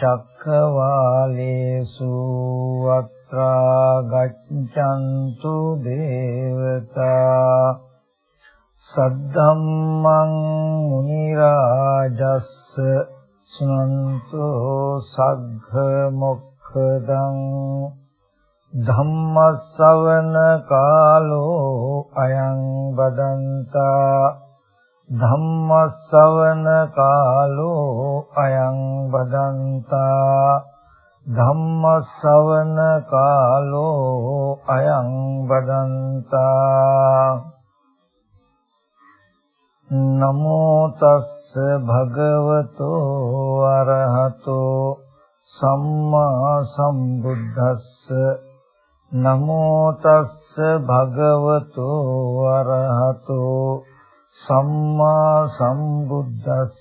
චක්ක thus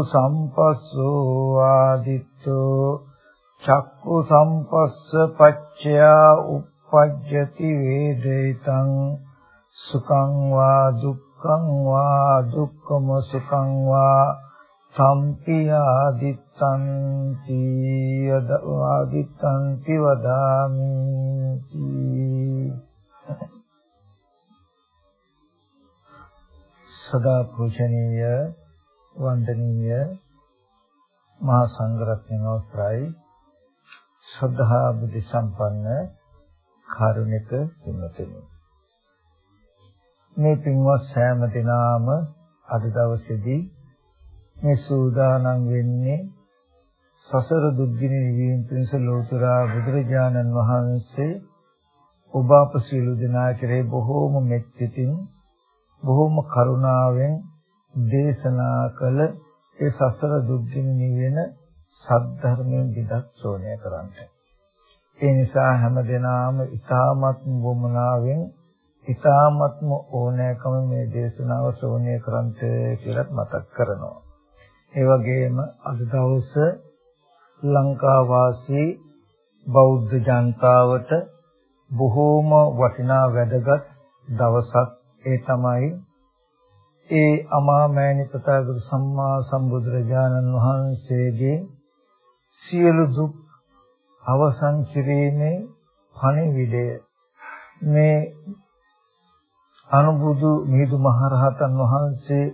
චක්ඛු සම්පස්සෝ ආදිත්තෝ චක්ඛු සම්පස්ස පච්චයා uppajjati වේදිතං සුඛං වා දුක්ඛං වා දුක්ඛම සුඛං වා සම්පි ආදිත්තන්ති ආදිත්තන්ති වදාමි සදා පූජනීය වන්දනීය මහා සංඝරත්නයන් අවසරයි. ශ්‍රද්ධා බුද්ධ සම්පන්න කාරුණික පින්වතුනි. මේ පින්වත් සෑම දිනාම අද දවසේදී මේ සූදානම් වෙන්නේ සසර දුක්ගිනි නිවීම පිණිස ලෝතර බුදුරජාණන් වහන්සේ ඔබ අප සියලු දෙනා කෙරේ බොහෝම මෙත්සිතින් බොහෝම කරුණාවෙන් දේශනා කළ ඒ සසර දුක්ගිනි නිවෙන සද්ධර්මයෙන් විදක් ශ්‍රෝණය කරන්න. ඒ නිසා හැම දිනාම ඊ타මත්ම වමනාවෙන් ඊ타මත්ම ඕනෑකම මේ දේශනාව ශ්‍රවණය කරන්ට කියලා මතක් කරනවා. ඒ වගේම අද දවස ලංකා වාසී බෞද්ධ ජනතාවට බොහෝම වටිනා වැදගත් දවසක් ඒ තමයි ඒ අමාමෑණි තථාගත සම්මා සම්බුදුරජාණන් වහන්සේගේ සියලු දුක් අවසන් කිරීමේ පණිවිඩය මේ අනුබුදු මිහිඳු මහරහතන් වහන්සේ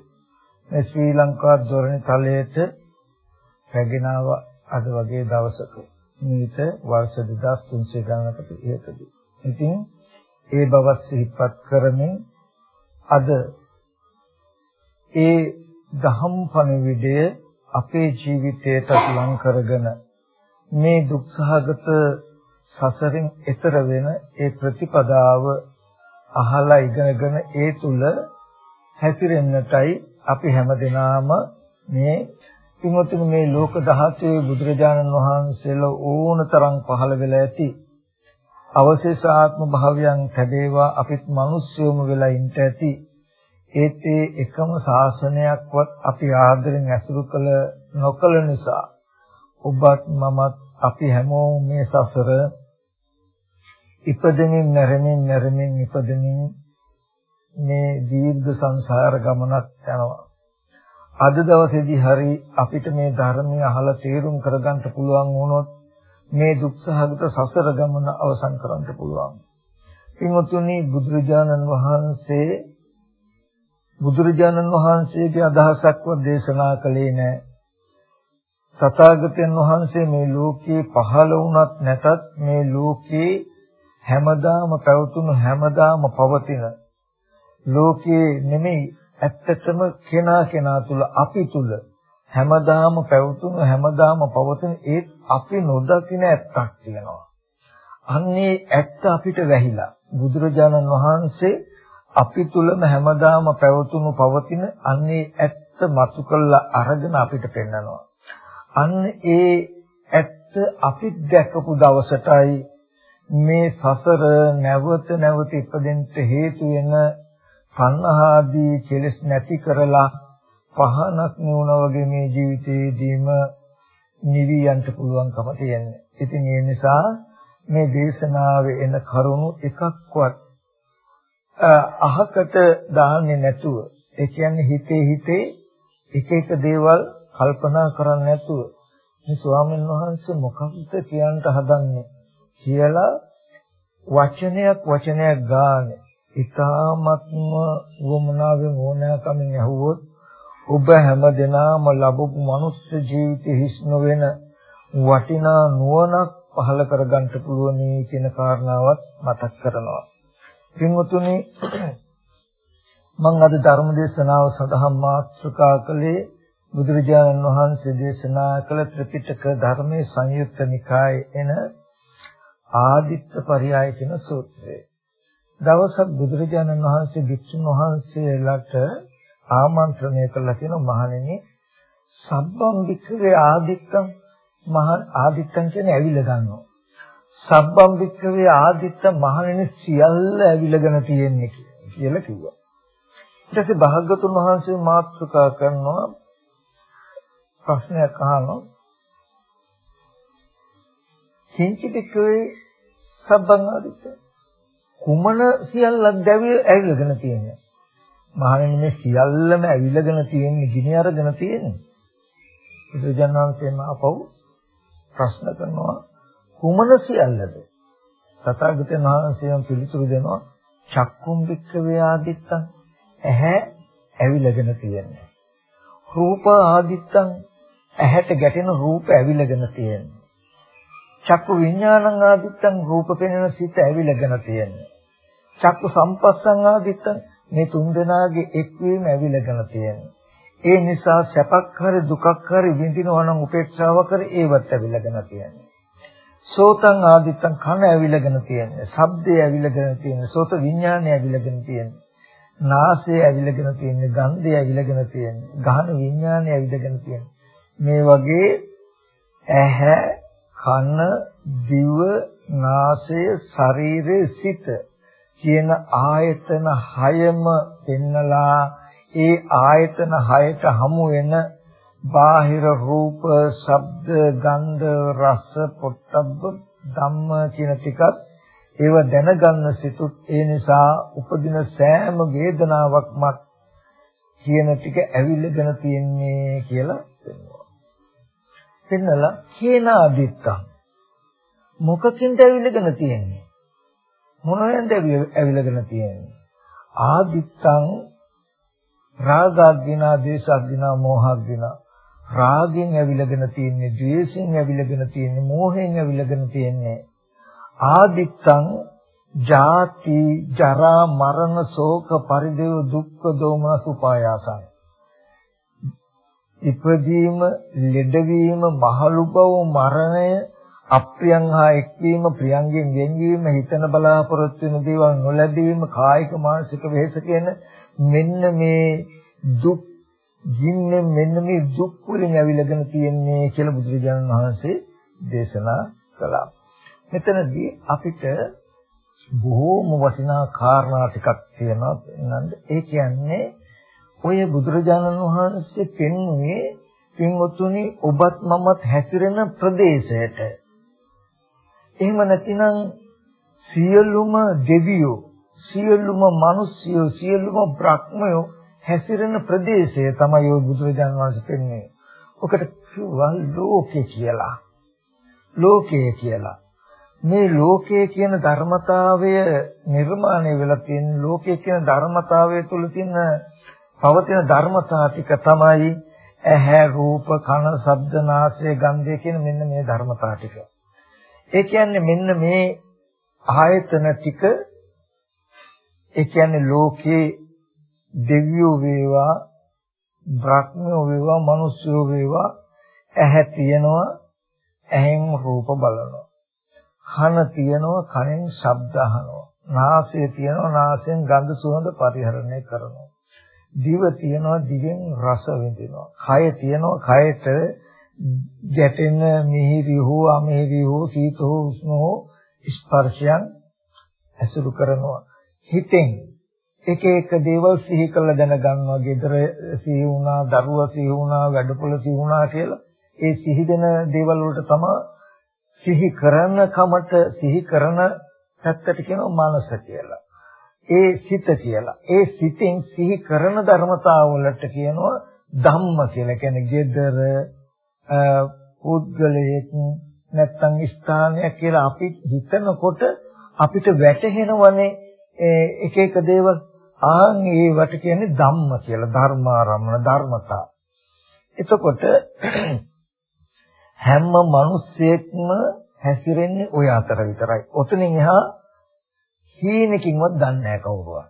මේ ශ්‍රී ලංකා දොරණි තලයට රැගෙනව අද වගේ දවසක මීට වර්ෂ 2300 ගණනකට ඉහතදී. ඉතින් ඒ බව සිහිපත් කරමින් අද ඒ දහම් පණිවිඩය අපේ ජීවිතයට ලං කරගෙන මේ දුක්සහගත සසරින් එතර වෙන ඒ ප්‍රතිපදාව අහලා ඉගෙනගෙන ඒ තුල හැසිරෙන්නටයි අපි හැමදෙනාම මේ පින්වත්නි මේ ලෝක ධාතුවේ බුදුරජාණන් වහන්සේලා ඕනතරම් පහළ වෙලා ඇති අවශේෂ ආත්ම භාවයන් ලැබේවා අපිත් මිනිස්යෝම වෙලා ඉන්න ඇති. ඒත් ඒ එකම ශාසනයක්වත් අපි ආදරෙන් ඇසුරු කළ නොකළ නිසා ඔබත් මමත් අපි හැමෝම මේ සසර ඉපදෙමින් නැරෙමින් නැරෙමින් ඉපදෙමින් මේ දීර්ඝ සංසාර ගමනක් යනවා. අද දවසේදී හරි අපිට මේ ධර්මය අහලා තේරුම් කරගන්න පුළුවන් වුණොත් මේ දුක්සහගත සසර ගමන අවසන් කරන්න පුළුවන්. පින්වතුනි බුදුරජාණන් වහන්සේ බුදුරජාණන් වහන්සේගේ අදහසක්වත් දේශනා කළේ නැහැ. තථාගතයන් වහන්සේ මේ ලෝකේ පහළ වුණත් නැතත් මේ ලෝකේ හැමදාම පැවතුණු හැමදාම පවතින ලෝකයේ නෙමෙයි ඇත්තටම කෙනා කෙනා තුල අපි තුල හැමදාම පැවතුණු හැමදාම පවතින ඒත් අපි නොදකින ඇත්තක් තියෙනවා. අන්නේ ඇත්ත අපිට වැහිලා බුදුරජාණන් වහන්සේ අපි තුලම හැමදාම පැවතුණු පවතින අන්නේ ඇත්ත ඇත්ත මතු කළා අරගෙන අපිට පෙන්නනවා. අන්න ඒ ඇත්ත අපි දැකපු දවසටයි මේ සසර නැවත නැවත ඉපදෙන්න හේතු වෙන සංහාදී කෙලෙස් නැති කරලා පහනක් නුවණ වගේ මේ ජීවිතේදීම නිවි යන්න පුළුවන්කම තියෙනවා. ඉතින් ඒ නිසා මේ දේශනාවේ එන කරුණු එකක්වත් අහකට දාන්නේ නැතුව ඒ කියන්නේ හිතේ හිතේ එක එක දේවල් කල්පනා කරන්නේ නැතුව මේ ස්වාමීන් වහන්සේ මොකක්ද කියන්න හදන්නේ කියලා වචනයක් වචනයක් ගන්න ඊ타ත්ම වමනාවෙන් ඕනෑකමින් ඇහුවොත් ඔබ හැමදෙනාම ලැබපු මනුස්ස ජීවිතය හිස් නොවන වටිනා නුවණක් පහළ කරගන්න පුළුවන් කියන කාරණාවත් මතක් කරනවා. පින්වතුනි මම අද ධර්ම දේශනාව සඳහා මාතෘකා කළේ බුදුරජාණන් වහන්සේ දේශනා කළ ත්‍රිපිටක ධර්මයේ සංයුක්ත නිකායේ එන ආදිත්ත පරයය කියන සූත්‍රය. දවසක් බුදුරජාණන් වහන්සේ භික්ෂුන් වහන්සේලාට ආමන්ත්‍රණය කළා කියන මහණෙනි සබ්බම් වික්‍රේ ආදිත්තම් මහ ආදිත්තම් කියන්නේ ඇවිල්ලා ගන්නවා. සබ්බම් වික්‍රේ ආදිත්ත මහණෙනි සියල්ල ඇවිල්ලාගෙන තියෙන්නේ කියලා කිව්වා. ඊට පස්සේ භාග්‍යතුන් වහන්සේ මාතෘකා කරනවා ප්‍රශ්නයක් අහනවා කිංචි වික්‍රේ සබ්බම් ආදිත්ත කුමන සියල්ලක් දැවිය ඇවිල්ලාගෙන තියෙන්නේ මහණෙනි මේ සියල්ලම ඇවිලගෙන තියෙන්නේ ගිනි අරගෙන තියෙන්නේ. බුදුජානනාංශයෙන් අපව ප්‍රශ්න කරනවා කුමන සියල්ලද? තථාගතයන් වහන්සේම පිළිතුරු දෙනවා චක්කුම් වික්ඛවේ ආදිත්තං ඇහැ ඇවිලගෙන තියෙන්නේ. රූප ආදිත්තං ඇහැට ගැටෙන රූප ඇවිලගෙන තියෙන්නේ. චක්කු විඥානං ආදිත්තං රූප පෙනෙන සිත ඇවිලගෙන තියෙන්නේ. චක්කු සම්පස්සං ආදිත්තං මේ තුන් දෙනාගේ එක්වීම ඇවිලගෙන තියෙනවා. ඒ නිසා සැපක් හරි දුකක් හරි විඳිනවා නම් උපේක්ෂාව කර ඒවත් ඇවිලගෙන තියෙනවා. සෝතං ආදිත්තං කන ඇවිලගෙන තියෙනවා. ශබ්දය ඇවිලගෙන තියෙනවා. සෝත විඥානය ඇවිලගෙන තියෙනවා. නාසය ඇවිලගෙන තියෙනවා. ගන්ධය ඇවිලගෙන තියෙනවා. ගහන විඥානය ඇවිලගෙන තියෙනවා. මේ වගේ ඇහැ කන දිව නාසය ශරීරය සිත කියන ආයතන හයම පෙන්නලා ඒ ආයතන හයට හමු වෙන බාහිර රූප, ශබ්ද, ගන්ධ, රස, පොට්ටබ්බ ධම්ම කියන ටිකත් ඒව දැනගන්න සිතුත් ඒ නිසා උපදින සෑම වේදනාවක්මත් කියන ටික ඇවිල්ලාගෙන තියෙන්නේ කියලා පෙන්වනවා. පෙන්නලා කේනාදිත්තම් මොකකින්ද ඇවිල්ලාගෙන තියෙන්නේ? මොනෙන්ද ඇවිලගෙන තියෙන්නේ ආදිත්තං රාගාග්ගිනා දේශාග්ගිනා මෝහාග්ගිනා රාගෙන් ඇවිලගෙන තියෙන්නේ ද්වේෂයෙන් ඇවිලගෙන තියෙන්නේ මෝහයෙන් ඇවිලගෙන තියෙන්නේ ආදිත්තං ජාති ජරා මරණ ශෝක පරිදේව දුක්ඛ දෝමනස උපායාසං. ඉපදීම ලෙඩවීම මහලු බව මරණය අප්‍රියං හා එක්වීම ප්‍රියංගෙන් වෙන්වීම හිතන බලාපොරොත්තු වෙන දේවල් නොලැබීම කායික මානසික වෙහෙස කියන මෙන්න මේ දුක් ජීන්නේ මෙන්න මේ දුක් වලින් ඇවිලගෙන තියෙන්නේ කියලා බුදුරජාණන් වහන්සේ දේශනා කළා. මෙතනදී අපිට බොහෝම වටිනා කාරණා ටිකක් තියෙනවා නන්ද ඒ කියන්නේ ඔය බුදුරජාණන් වහන්සේ පෙන්වන්නේ පින්වතුනි ඔබත් මමත් හැසිරෙන ප්‍රදේශයට එහෙම නැතිනම් සියලුම දෙවියෝ සියලුම මිනිස්යෝ සියලුම බ්‍රහ්මයෝ හැසිරෙන ප්‍රදේශය තමයි ඔය බුදුරජාණන් වහන්සේ පෙන්වන්නේ. ඔකට කිව්වා ලෝකේ කියලා. ලෝකය කියලා. මේ ලෝකය කියන ධර්මතාවය නිර්මාණය වෙලා තියෙන ලෝකය කියන ධර්මතාවය තුල තියෙන පවතින ධර්මතා ටික තමයි ඇහැ රූප කන ශබ්ද නාසය ගන්ධය කියන මෙන්න මේ ධර්මතා ටික. ඒ කියන්නේ මෙන්න මේ ආයතන ටික ඒ කියන්නේ ලෝකේ දෙවියෝ වේවා බ්‍රහ්මයෝ වේවා මිනිස්සුයෝ වේවා ඇහැ තියෙනවා ඇහෙන් රූප බලනවා කන තියෙනවා කනෙන් ශබ්ද අහනවා නාසය තියෙනවා නාසයෙන් ගඳ සුවඳ පරිහරණය කරනවා දිව තියනවා දිවෙන් රස විඳිනවා. කය තියනවා කයට ගැටෙන මිහිරි හෝ අමිහිරි හෝ සීත හෝ උෂ්ණ හෝ ස්පර්ශයන් ඇසුරු කරනවා. හිතෙන් එක එක දේවල් සිහි කරලා දැනගන්නවා. gedara සිහි වුණා, දරුවා සිහි වුණා, වැඩපොළ සිහි වුණා කියලා. ඒ සිහි දෙන දේවල් වලට තමයි සිහි කරන කමට සිහි කරන පැත්තට කියනවා මනස කියලා. ඒ සිත කියලා. ඒ සිතෙන් සිහි කරන ධර්මතාවලට කියනවා ධම්ම කියලා. කියන්නේ gedara පුද්ගලයෙක් නැත්තම් ස්ථානයක් කියලා අපි හිතනකොට අපිට වැටහෙනවනේ එක එක දේවල් ආන් ඒවට කියන්නේ ධම්ම කියලා ධර්මාරම්මන ධර්මතා. එතකොට හැම මිනිස්සෙක්ම හැසිරෙන්නේ ওই අතර විතරයි. ඔතනින් එහා හීනකින්වත් දන්නේ නැහැ කවුරුවත්.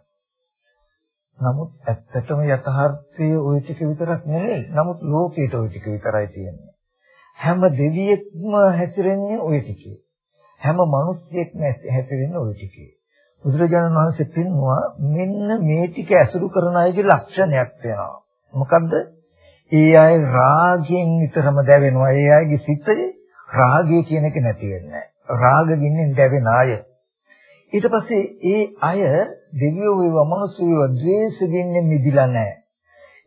නමුත් ඇත්තටම යථාර්ථය ওই ටික විතරක් නෙවෙයි. නමුත් ලෝකේට ওই ටික විතරයි තියෙන්නේ. හැම දෙවියෙක්ම හැසිරෙන්නේ ওই ටිකේ. හැම මිනිස්සෙක්ම හැසිරෙන්නේ ওই ටිකේ. බුදුරජාණන් වහන්සේ පෙන්වුවා මෙන්න මේ ටික ඇසුරු කරන අයගේ ලක්ෂණයක් වෙනවා. මොකද්ද? ඒ අය රාගයෙන් විතරම දැවෙනවා. ඒ අයගේ සිතේ රාගය කියන එක නැති වෙන්නේ නැහැ. රාග ගින්නෙන් දැවෙන අය. ඊට පස්සේ ඒ අය දෙවියෝ වේවා මනුස්සය වේවා ද්වේෂ ගින්නෙන් මිදිලා නැහැ.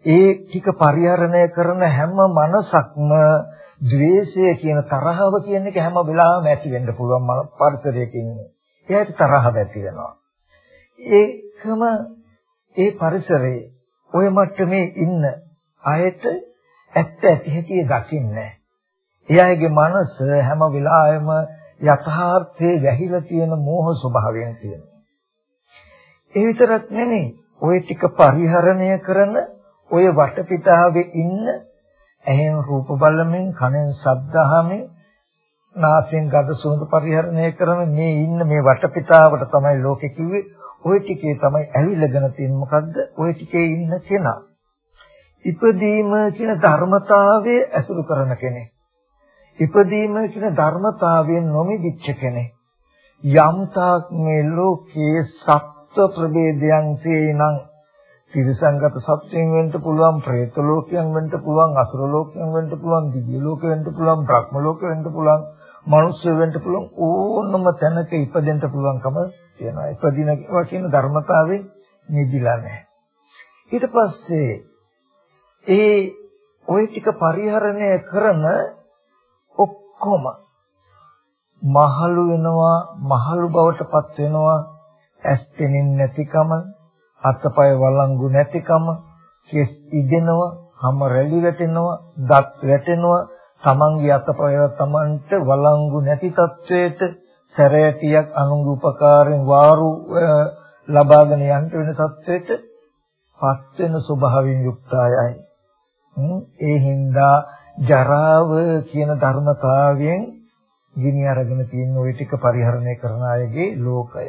ඒ ටික පරිහරණය කරන හැම මනසක්ම ද්වේෂය කියන තරහව කියන එක හැම වෙලාවෙම ඇති වෙන්න පුළුවන් පරිසරයක ඉන්නේ. එයාට තරහව ඇති වෙනවා. ඒකම ඒ පරිසරයේ ඔය මට්ටමේ ඉන්න අයට ඇත්ත ඇති හැටි දකින්නේ එයාගේ මනස හැම වෙලාවෙම යථාර්ථයේ වැහිලා තියෙන මෝහ ස්වභාවයෙන් තියෙනවා. ඒ විතරක් නෙමෙයි ওই ටික පරිහරණය කරන ඔය වටපිටාවේ ඉන්න ඇහෙන් රූප බලමින් කනෙන් ශබ්ද අහමින් නාසයෙන් ගඳ සුවඳ පරිහරණය කරන මේ ඉන්න මේ වටපිටාවට තමයි ලෝකෙ කිව්වේ. ওই ටිකේ තමයි ඇවිල්ලාගෙන තියෙන්නේ මොකද්ද? ওই ටිකේ ඉන්න කෙනා. ඉපදීම කියන ධර්මතාවය ඇසුරු කරන කෙනෙක්. ඉපදීම කියන ධර්මතාවයෙන් නොමිදිච්ච කෙනෙක්. යම්තාක් මේ ලෝකයේ සත්ව ප්‍රභේදයන් තේනම් තිරිසංගත සත්වයන් වෙන්න පුළුවන් പ്രേත ලෝකයන් වෙන්න පුළුවන් අසුර ලෝකයන් වෙන්න පුළුවන් දිව්‍ය ලෝක වෙන්න පුළුවන් භ්‍රම ලෝක වෙන්න පුළුවන් මනුෂ්‍ය වෙන්න පුළුවන් ඕනම තැනක ඉපදෙන්න පුළුවන්කම තියෙනවා. ඉපදිනවා කියන ධර්මතාවයෙන් නිදිලා නැහැ. ඊට පස්සේ ඒ ওই ටික පරිහරණය කරන ඔක්කොම මහලු වෙනවා මහලු බවටපත් වෙනවා. ඇස් පෙනෙන්නේ නැතිකම අතපය වළංගු නැතිකම කෙස් ඉදෙනවා හැම රැලි වැටෙනවා දත් වැටෙනවා. තමන්ගේ අතපය තමන්ට වළංගු නැති තත්වයට සැරයටියක් අනුඟ උපකාරයෙන් වාරු ලබාගෙන යන්න වෙන තත්වයට පත් වෙන ස්වභාවයෙන් යුක්ත අයයි ඒ හින්දා ජරාව කියන ධර්මතාවයෙන් ගිනි අරගෙන තියෙන ওই ටික පරිහරණය කරන අයගේ ලෝකය.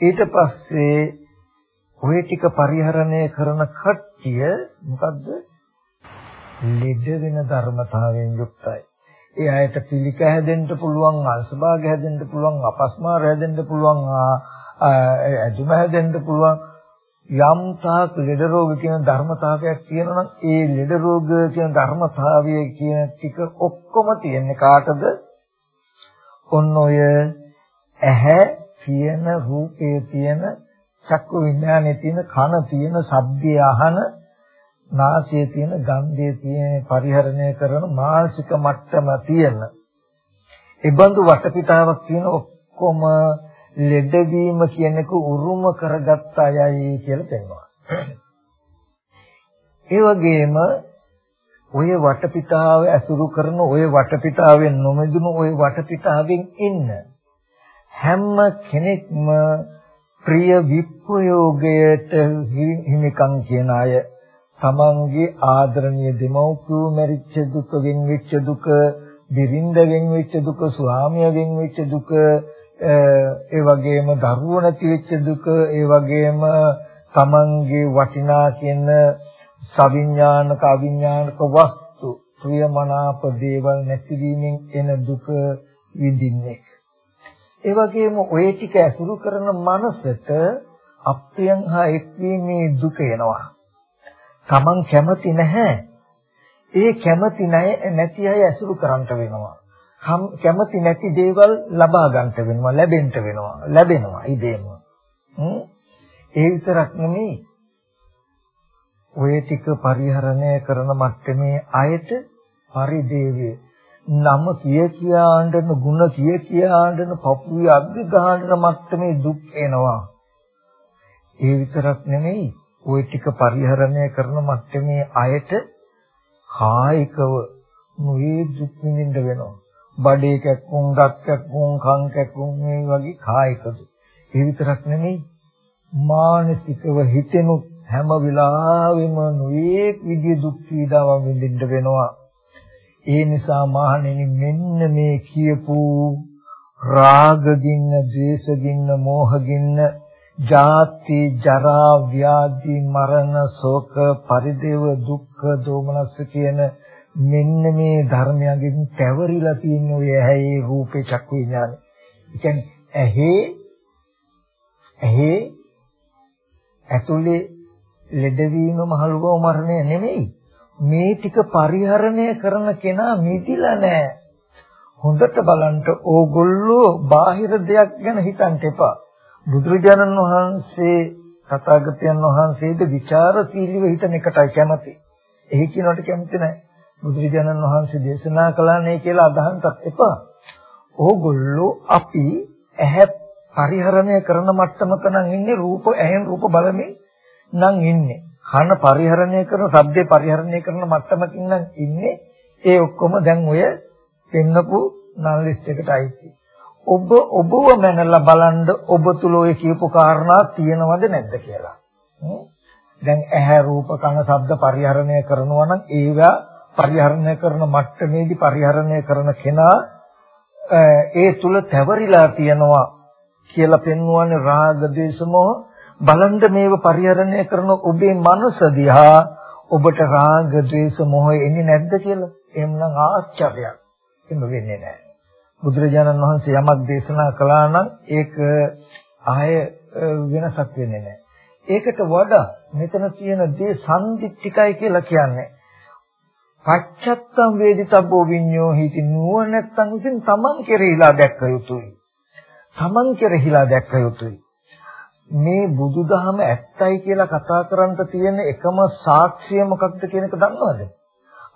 ඊට පස්සේ ওই ටික පරිහරණය කරන කට්ටිය මොකද්ද? ලෙඩ වෙන ධර්මතාවයෙන් යුක්තයි. ඒ අයට පිළික හැදෙන්න පුළුවන්, අංශභාග හැදෙන්න පුළුවන්, අපස්මාර හැදෙන්න පුළුවන්, ඇදුම හැදෙන්න පුළුවන්. යම් තාක් ලෙඩ රෝග කියන ධර්මතාවයක් තියෙනවා නම් ඒ ලෙඩ රෝග කියන ධර්මතාවය කියන ටික ඔක්කොම තියෙන්නේ කාටද? ඔන්න ඔය ඇහැ තියෙන රූපයේ තියෙන චක්කු විඥානයේ තියෙන කන තියෙන ශබ්දය අහන නාසයේ තියෙන ගන්ධයේ තියෙන පරිහරණය කරන මානසික මට්ටම තියෙන ඒ බඳු වටපිටාවක් තියෙන ඔක්කොම ලෙඩවීම කියන එක උරුම කරගත්ත අයයි කියලා පෙන්වනවා. ඒ වගේම ඔය වටපිටාව ඇසුරු කරන ඔය වටපිටාවෙන් නොමෙදුණු ඔය වටපිටාවෙන් ඉන්න හැම කෙනෙක්ම ප්‍රිය විප්‍රයෝගයට හිමිකම් කියන අය තමන්ගේ ආදරණීය දෙමව්පියෝ මරිච්ච දුක වෙන් වෙච්ච දුක බිරිඳ වෙන් වෙච්ච දුක ස්වාමියා වෙන් වෙච්ච දුක ඒ වගේම දරුවෝ නැති වෙච්ච දුක ඒ වගේම තමන්ගේ වටිනා කියන සවිඥානික අවිඥානික වස්තු ප්‍රියමනාප දේවල් නැතිවීමෙන් එන දුක විඳින්නේ. ඒ වගේම ඔය ටික ඇසුරු කරන මනසට අප්‍රියං හා එක්වීමේ දුක එනවා. Taman කැමති නැහැ. ඒ කැමති නැති අය ඇසුරු කරන්නට වෙනවා. කැමති නැති දේවල් ලබා ගන්නට වෙනවා, ලැබෙන්න වෙනවා, ලැබෙනවා ඉදේම. ඒ විතරක් නෙමෙයි ඔය ටික පරිහරණය කරන මට්ටමේ අයට පරිදේවයේ නම කිය කියා ආඬන ಗುಣ කිය කියා ආඬන පපුවේ අග්ග ගහන මට්ටමේ දුක් එනවා. ඒ විතරක් නෙමෙයි ওই ටික පරිහරණය කරන මට්ටමේ අයට කායිකව නොයේ දුක් විඳින්න වෙනවා. බඩේ කැක්කුම්, ගත් කැක්කුම්, කන් කැක්කුම් මේ වගේ කායික දුක්. ඒ විතරක් නෙමෙයි මානසිකව හිතෙනුත් හැම වෙලාවෙම නොයේ විදිය දුක් පීඩාවන් විඳින්න වෙනවා. ඒ නිසා මහණෙනි මෙන්න මේ කියපු රාග ගින්න, ද්වේෂ ගින්න, මෝහ ගින්න, ජාති, ජරා, ව්‍යාධි, මරණ, ශෝක, පරිදේව, දුක්ඛ, දෝමනස්ස කියන මෙන්න මේ ධර්මයන්ගෙන් පැවරිලා තියෙන ඔය ඇහි රූපේ චක්කු විඥාන. ඒ කියන්නේ ඇහි ඇහි ඇතුලේ ලෙඩවීම මහලුව මරණය නෙමෙයි. මේ ටික පරිහරණය කරන කෙනා මිදිලා නැහැ. හොඳට බලන්න ඕගොල්ලෝ බාහිර දෙයක් ගැන හිතන්න එපා. බුදුරජාණන් වහන්සේ තථාගතයන් වහන්සේද ਵਿਚාරශීලීව හිතන එකටයි කැමති. එහි කියනකට කැමති නැහැ. බුදුරජාණන් වහන්සේ දේශනා කළානේ කියලා අදහන්ටත් එපා. ඕගොල්ලෝ අපි ඇහැ පරිහරණය කරන මට්ටමක නම් ඉන්නේ රූප ඇහෙන් රූප බලමින් නම් ඉන්නේ. කන පරිහරණය කරන, ශබ්දේ පරිහරණය කරන මට්ටමකින් නම් ඉන්නේ. ඒ ඔක්කොම දැන් ඔය පෙන්නපු නල් ලිස්ට් එකට අයිති. ඔබ ඔබව මනලා බලන්න ඔබ තුල ඔය කියපු කාරණා තියෙනවද නැද්ද කියලා. දැන් ඇහැ රූප කන ශබ්ද පරිහරණය කරනවා නම් ඒවා පරිහරණය කරන මට්ටමේදී පරිහරණය කරන කෙනා ඒ තුල තැවරිලා තියෙනවා කියලා පෙන්වන්නේ රාග දේශ මොහ බලන්න මේව පරිහරණය කරන ඔබේ මනස දිහා ඔබට රාග, ద్వේෂ, මොහ එන්නේ නැද්ද කියලා. එහෙමනම් ආශ්චර්යයක්. එහෙම වෙන්නේ නැහැ. බුදුරජාණන් වහන්සේ යමක් දේශනා කළා නම් ඒක ආය වෙනසක් වෙන්නේ නැහැ. ඒකට වඩා මෙතන තියෙන දේ සම්දිත්තිකයි කියලා කියන්නේ. පච්චත්තම් වේදිතබ්බෝ විඤ්ඤෝ හිති නුවණැත්තන් විසින් තමන් කෙරෙහිලා දැක්ක යුතුයි. තමන් කෙරෙහිලා දැක්ක යුතුයි. මේ බුදුදහම ඇත්තයි කියලා කතා කරන්න තියෙන එකම සාක්ෂිය මොකක්ද කියන එක දන්නවද?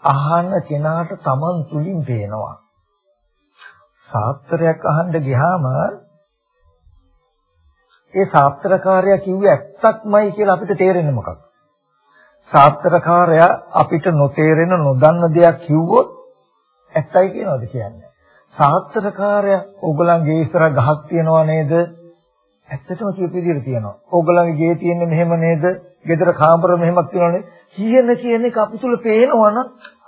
අහන කෙනාට Taman තුලින් පේනවා. සාත්‍රයක් අහන්න ගියාම ඒ සාත්‍රකාරයා කිව්වේ ඇත්තක්මයි කියලා අපිට තේරෙන්නේ මොකක්ද? සාත්‍රකාරයා අපිට නොතේරෙන නොදන්න දෙයක් කිව්වොත් ඇත්තයි කියනවද කියන්නේ? සාත්‍රකාරයා ඕගලන්ගේ ඉස්සර ගහක් තියනවා නේද? ඇත්තටම කියපු විදිහට තියෙනවා. ඕගොල්ලන්ගේ ගේ තියෙන්නේ මෙහෙම නේද? ගෙදර කාමර මෙහෙමක් තියෙනවනේ. කියන කියන එක අපි තුල පේනවනම්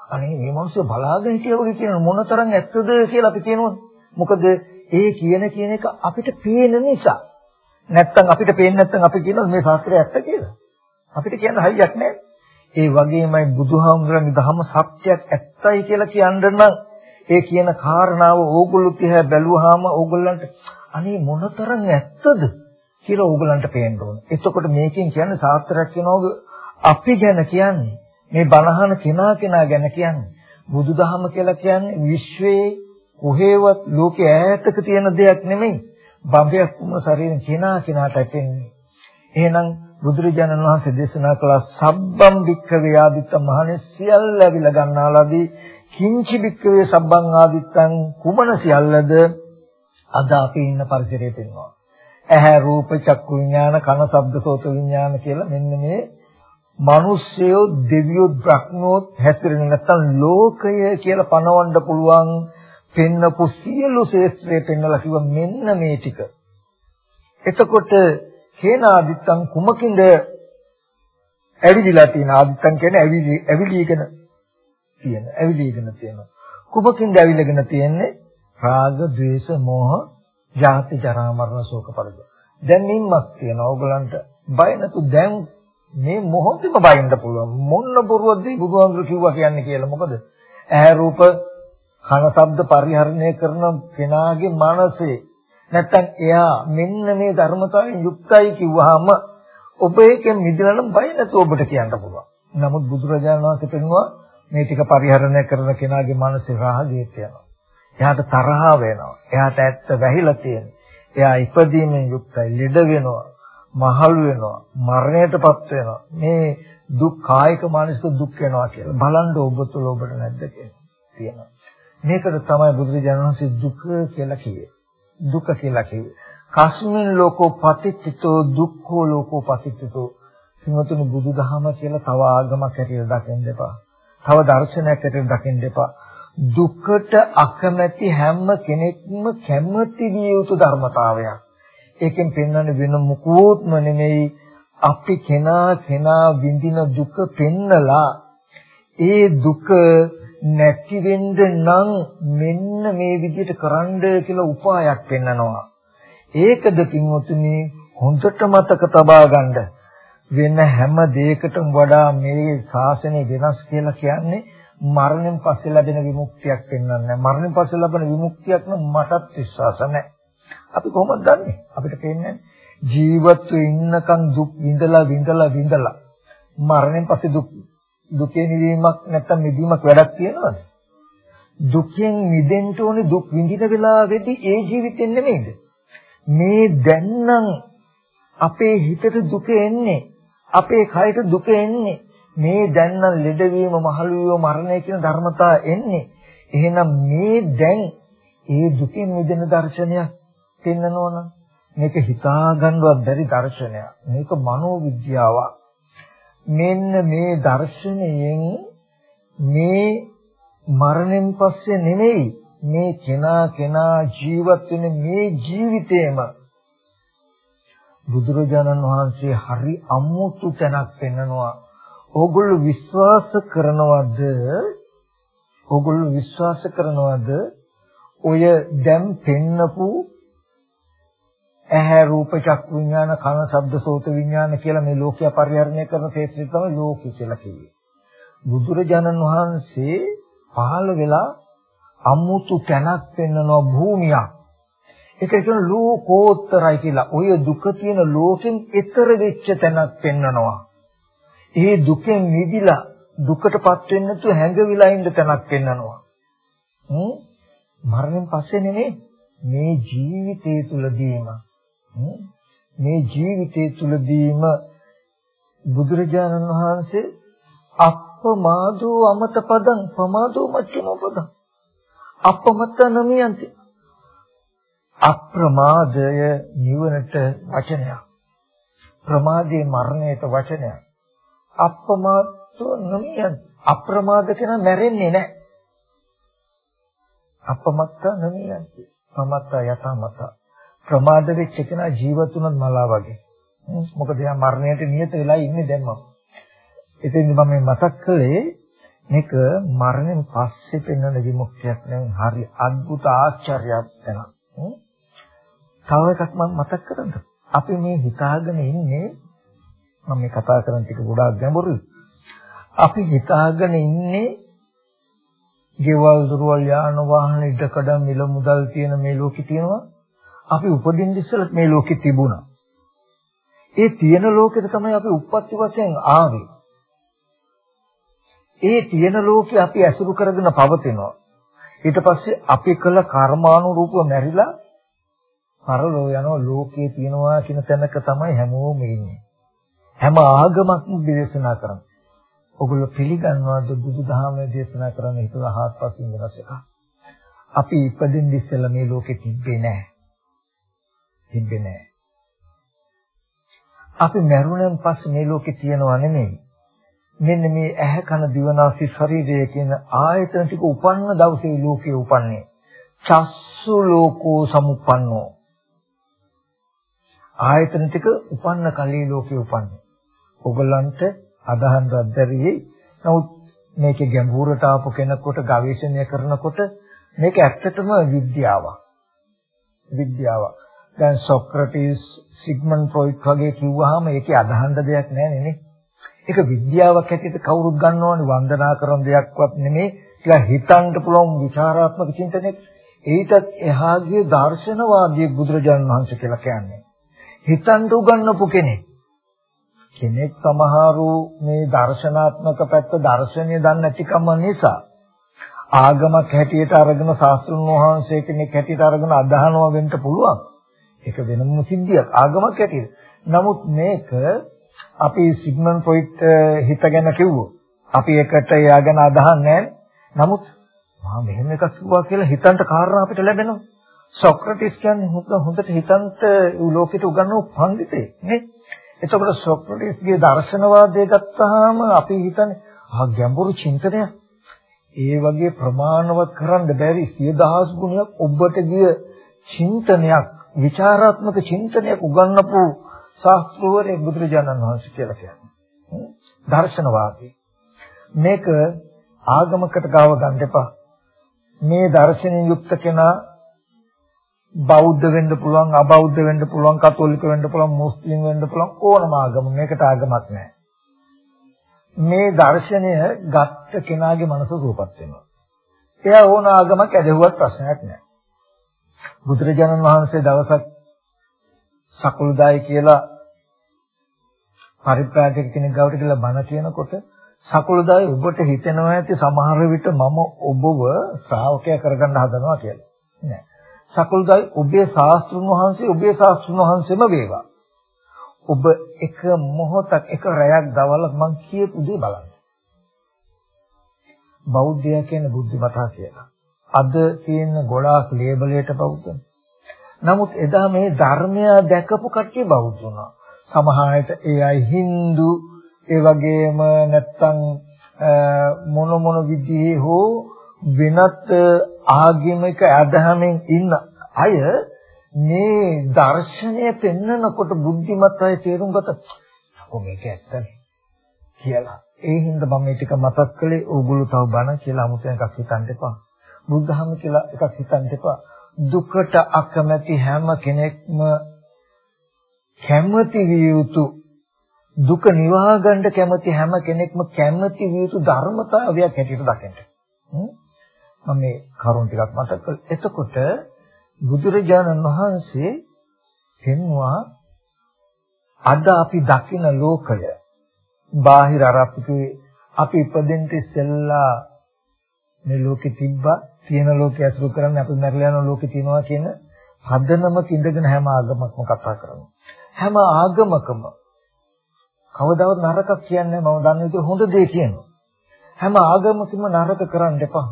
අනේ මේ මිනිස්සු බලාගෙන හිටියා වගේ කියන මොනතරම් ඇත්තද කියලා අපි කියනවනේ. මොකද ඒ කියන කියන එක අපිට පේන නිසා. නැත්තම් අපිට පේන්නේ නැත්තම් අපි කියනවා මේ ශාස්ත්‍රය ඇත්ත කියලා. අපිට කියන්න හරියක් නැහැ. ඒ වගේමයි බුදුහාමුදුරන්ගේ ධර්ම සත්‍යයක් ඇත්තයි කියලා කියන්න නම් ඒ කියන කාරණාව ඕගොල්ලෝ තියා බැලුවාම ඕගොල්ලන්ට අනේ මොනතරම් ඇත්තද කියලා ඕගලන්ට පේන්න ඕන. එතකොට මේකෙන් කියන්නේ සාත්‍රයක් වෙනවද අපි ගැන කියන්නේ මේ බණහන කෙනා කෙනා ගැන කියන්නේ බුදුදහම කියලා කියන්නේ විශ්වයේ කොහේවත් ලෝකයේ ඈතක තියෙන දෙයක් නෙමෙයි. බඹයක් වුම ශරීරෙන් කෙනා කෙනාට ඇතෙන්නේ. එහෙනම් බුදුරජාණන් වහන්සේ දේශනා කළ සබ්බම් වික්ඛවේ ආදිත්ත මහණේ සියල්ල ඇවිල ගන්නාලාදී කිංචි වික්ඛවේ සබ්බං ආදිත්තං කුමන සියල්ලද අද අපි ඉන්න පරිසරයේ පෙන්වනවා. ඇහැ රූප චක්කු විඥාන කන ශබ්ද සෝත විඥාන කියලා මෙන්න මේ මිනිස්සයෝ දෙවියෝ බ්‍රහ්මෝ හැසිරෙන නැත්තම් ලෝකය කියලා පනවන්න පුළුවන් පෙන්නපු සියලු ශේත්‍රයේ පෙන්නලා කිව්ව මෙන්න මේ ටික. එතකොට හේනාදිත්තං කුමකින්ද ඇවිදිලා තියෙන ආදිත්තං කියන්නේ ඇවිලි ඇවිලීගෙන තියෙන ඇවිලීගෙන තියෙන කුමකින්ද ඇවිලගෙන තියෙන්නේ රාග, ద్వේෂ, මෝහ, ජාති, ජරා, මරණ, ශෝක පරිද. දැන් නිම්මක් තියෙනවා ඕගලන්ට. බය නැතු දැන් මේ මොහොතේම බයින්න පුළුවන්. මොන්න බොරුවක්ද බුදුහාමුදුරු කිව්වා කියන්නේ කියලා. මොකද ඇහැ රූප කන ශබ්ද පරිහරණය කරන කෙනාගේ මනසේ නැත්තම් එයා මෙන්න මේ ධර්මතාවයෙන් යුක්තයි කිව්වහම ඔබ ඒකෙන් මිදලා නම් බය නැතුව ඔබට කියන්න පුළුවන්. නමුත් බුදුරජාණන් වහන්සේ පෙන්වුවා මේ ටික පරිහරණය කරන කෙනාගේ මනසේ රාගයට යනවා. එයාට තරහ වෙනවා. එයාට ඇත්ත වැහිලා තියෙනවා. එයා ඉපදීමෙන් යුක්තයි. ලෙඩ වෙනවා. මහලු වෙනවා. මරණයටපත් වෙනවා. මේ දුක් කායික මානසික දුක් වෙනවා කියලා. බලන්න ඔබ තුල ඔබට නැද්ද කියලා. මේකට තමයි බුදුරජාණන් වහන්සේ දුක කියලා කිව්වේ. දුක කියලා කිව්වේ. කස්මින් ලෝකෝ පතිච්චිතෝ දුක්ඛෝ ලෝකෝ පතිච්චිතෝ සිංහතුනි බුදුදහම කියලා තව ආගමක් හැටියට දකින්න එපා. තව දර්ශනයක් හැටියට දකින්න එපා. දුකට අකමැති හැම කෙනෙක්ම කැමති විය යුතු ධර්මතාවයක්. ඒකෙන් පෙන්වන්නේ වෙන මුකුත්ම නෙමෙයි අපි කෙනා කෙනා විඳින දුක පෙන්නලා ඒ දුක නැති වෙන්න නම් මෙන්න මේ විදිහට කරන්න කියලා උපායක් පෙන්නනවා. ඒකද පින්වතුනි හොඳට මතක තබා ගන්න. වෙන හැම දෙයකටම වඩා මේ ශාසනය වෙනස් කියලා කියන්නේ මරණයෙන් පස්සේ ලැබෙන විමුක්තියක් පෙන්වන්නේ මරණයෙන් පස්සේ ලැබෙන විමුක්තියක් නම් මටත් විශ්වාස නැහැ. අපි කොහොමද දන්නේ? අපිට පේන්නේ ජීවත්ව ඉන්නකම් දුක් විඳලා විඳලා විඳලා මරණයෙන් පස්සේ දුක් දුකේ නිවීමක් නැත්තම් මිදීමක් වැඩක් තියනවද? දුකෙන් මිදෙන්න ඕනේ දුක් විඳින වෙලාවේදී ඒ ජීවිතෙන් නෙමෙයිද? මේ දැන්නම් අපේ හිතට දුක එන්නේ අපේ කයට දුක එන්නේ මේ දැන් නම් ලෙඩවීම මහලු වීම මරණය කියන ධර්මතා එන්නේ එහෙනම් මේ දැන් ඒ දුකින් මිදෙන දර්ශනයක් පෙන්වනවනම් මේක හිතා ගන්නවත් බැරි දර්ශනයක් මේක මනෝවිද්‍යාවක් මෙන්න මේ දර්ශනයෙන් මේ මරණයෙන් පස්සේ නෙමෙයි මේ කෙනා කෙනා ජීවත් වෙන මේ ජීවිතේම බුදුරජාණන් වහන්සේ හරි අමුතු තැනක් පෙන්නනවා. ඕගොල්ලෝ විශ්වාස කරනවද? ඕගොල්ලෝ විශ්වාස කරනවද? ඔය දැන් පෙන්නපු ඇහැ රූප චක්කු විඥාන කන ශබ්ද සෝත විඥාන කියලා මේ ලෝකය පරිහරණය කරන ක්ෂේත්‍රය තමයි ලෝකය කියලා කිව්වේ. බුදුරජාණන් වහන්සේ පහළ වෙලා අමුතු තැනක් පෙන්වනවා භූමියක්. ඒක කියන ලෝකෝත්තරයි කියලා. ඔය දුක තියෙන ලෝකෙන් ඈතර වෙච්ච තැනක් පෙන්නනවා. ඒ දුකෙන් නිදිලා දුකටපත් වෙන්න තු හැඟවිලා ඉන්න තැනක් පෙන්නනවා. හ්ම් මරණයෙන් පස්සේ නෙමෙයි මේ ජීවිතය තුලදීම මේ ජීවිතය තුලදීම බුදුරජාණන් වහන්සේ අප්පමාදෝ අමත පදං පමාදෝ මච්චනෝ පදං අපමත නමියන්ති අප්‍රමාදය නිවනට වචනයක්. ප්‍රමාදයේ මරණයට වචනයක්. අප්‍රමාදෝ නමියන් අප්‍රමාද කෙනා මැරෙන්නේ නැහැ. අපමත්ත නමියන්ති. ප්‍රමත්ත යතමත. ප්‍රමාද වෙච්ච කෙනා ජීවතුනත් මලා වගේ. මොකද එයා මරණයට නියත වෙලා ඉන්නේ දැන් මම. එතෙන්දි මම මතක් කළේ මේක මරණයෙන් පස්සේ පෙන්වන විමුක්තියක් නෙවෙයි හරි අద్భుත ආශ්චර්යයක් වෙනවා. තව එකක් මම මතක් කරන්න. අපි මේ හිතාගෙන ඉන්නේ මම මේ කතා කරන ටික ගොඩාක් ගැඹුරුයි. අපි හිතාගෙන ඉන්නේ ගෙවල් දොරවල් යාන වාහන ඉඩකඩම් මිල මුදල් තියෙන මේ ලෝකෙ තියෙනවා. අපි උපදින්න ඉස්සෙල්ලා මේ ලෝකෙ තිබුණා. ඒ තියෙන ලෝකෙට තමයි අපි උප්පත්ති වශයෙන් ආවේ. ඒ තියෙන ලෝකෙ අපි ඇසුරු කරගෙන පවතිනවා. ඊට පස්සේ අපි කළ කර්මානුරූපව මැරිලා පරලෝ යනවා ලෝකයේ තියනවා කියන තැනක තමයි හැමෝම ඉන්නේ. හැම ආගමක්ම දේශනා කරන්නේ. ඔගොල්ලෝ පිළිගන්නවද බුදුදහමේ දේශනා කරන හිතලා හාත්පසින් වෙනස් එකක්. අපි ඉපදින්න ඉස්සෙල්ලා මේ ලෝකෙ තිබ්බේ නැහැ. තිබ්බේ නැහැ. අපි මරුණන් පස්සේ මේ ලෝකෙ තියනවා නෙමෙයි. මෙන්න මේ ඇහැ කන දිවනාසි ශරීරය කියන ආයතන ටික උපන්න දවසේ ලෝකේ උපන්නේ. චස්සු ලෝකෝ සමුප්පන්නෝ ආයතන ටික උපන්න කලී ලෝකේ උපන්නේ. ඔයගලන්ට අදහන් රද්දරියේ නමුත් මේකේ ගැඹුරට ආපු කෙනෙකුට ගවේෂණය කරනකොට මේක ඇත්තටම විද්‍යාවක්. විද්‍යාවක්. දැන් සොක්‍රටිස් සිග්මන්ඩ් ෆ්‍රොයිඩ් වගේ කිව්වහම ඒකේ අදහන්න දෙයක් නැහැ නේ. ඒක විද්‍යාවක් හැටියට කවුරුත් ගන්නවනේ වන්දනා කරන දෙයක්වත් නෙමෙයි. ඒක හිතන්න පුළුවන් විචාරාත්මක චින්තනයක්. ඊටත් එහාගේ දර්ශනවාදී බුදුරජාණන් වහන්සේ කියලා කියන්නේ. හිතන්න උගන්වපු කෙනෙක්. කෙනෙක් සමහරු මේ දර්ශනාත්මක පැත්ත දර්ශනීය දන්නේ නැතිකම නිසා ආගමක් හැටියට අරගෙන ශාස්ත්‍රුන් වහන්සේ කෙනෙක් හැටියට අරගෙන අදහනවා වෙන්න පුළුවන්. ඒක වෙනම සිද්ධියක් ආගමක් හැටියට. නමුත් මේක අපි සිග්මන්ඩ් ෆ්‍රොයිඩ් හිතගෙන කිව්වොත් අපි ඒකට එයාගෙන අදහන්නේ නමුත් මා මෙහෙම එකක් කිව්වා කියලා හිතන්න කාරණා අපිට ලැබෙනවා. සොක්‍රටිස් කියන්නේ හොඳට හිතන්ට ලෝකෙට උගන්වපු පඬිතේ නේ. එතකොට සොක්‍රටිස්ගේ දර්ශනවාදය ගත්තාම අපි හිතන්නේ ආ ගැඹුරු චින්තනයක්. ඒ වගේ ප්‍රමාණවත් කරන්න බැරි සිය දහස් ගුණයක් ඔබට ගිය චින්තනයක්, විචාරාත්මක චින්තනයක් උගන්වපු ශාස්ත්‍රවරයෙක් බුදුරජාණන් වහන්සේ කියලා කියන්නේ. දර්ශනවාදී. මේක ආගමකට ගාව ගන්න එපා. මේ දර්ශනයෙන් යුක්ත කෙනා බෞද්ධ වෙන්න පුළුවන්, අබෞද්ධ වෙන්න පුළුවන්, කතෝලික වෙන්න පුළුවන්, මුස්ලිම් වෙන්න පුළුවන් ඕනම ආගම. මේකට ආගමක් නැහැ. මේ දර්ශනය ගත්ත කෙනාගේ මනස රූපත් වෙනවා. එයා ඕන ආගමක් ඇදහුවත් ප්‍රශ්නයක් නැහැ. බුදුරජාණන් වහන්සේ දවසක් සකුළුදායි කියලා පරිප්‍රාජක කෙනෙක් ගාවට ගිහලා බණ කියනකොට සකුළුදායි ඔබට හිතෙනවා ඇති සමහර විට මම ඔබව ශ්‍රාවකයා කරගන්න හදනවා කියලා නෑ සකුල්ගල් ඔබේ ශාස්ත්‍රුන් වහන්සේ ඔබේ ශාස්ත්‍රුන් වහන්සේම වේවා. ඔබ එක මොහොතක් එක රැයක් දවල්ක් මං කියපු දේ බලන්න. බෞද්ධය කියන්නේ බුද්ධිමතා කියලා. අද තියෙන ගොඩාක් ලේබලයට බෞද්ධ. නමුත් එදා මේ ධර්මය දැකපු කට්ටිය බෞද්ධ වුණා. සමහරවිට ඒ අය Hindu ඒ වගේම නැත්තම් මොන මොන විදිහේ හෝ වෙනත් ආගමික අදහමින් ඉන්න අය මේ දර්ශනය පෙන්නකොට බුද්ධිමත් අය තේරුම් ගත කො මේක ඇත්තනේ කියලා. ඒ හින්දා මම මේ ටික මතක් කළේ ඕගොල්ලෝ තව බණ කියලා 아무තෙන් එකක් හිතන්න එපා. බුද්ධහම කියලා එකක් හිතන්න එපා. දුකට අකමැති හැම කෙනෙක්ම කැමති විය යුතු දුක නිවා ගන්න කැමති හැම කෙනෙක්ම කැමති විය යුතු ධර්මතාවයක් හැටියට දකින්න. මම මේ කරුණ ටිකක් මතක් කළා. එතකොට බුදුරජාණන් වහන්සේ පෙන්වුවා අද අපි දකින ලෝකය බාහිර අර අපි ඉපදෙන්න ඉස්සෙල්ලා මේ ලෝකෙ තිබ්බා තියෙන ලෝකය අසුරු කරන්නේ අපි මැරලා යන ලෝකෙ තියෙනවා කියන හදනමක ඉඳගෙන හැම ආගමක්ම කතා කරනවා. හැම ආගමකම කවදාවත් නරකක් කියන්නේ මම දන්නේ විදිහට හොඳ දේ කියනවා. හැම ආගමකම නරක කරන්න එපා.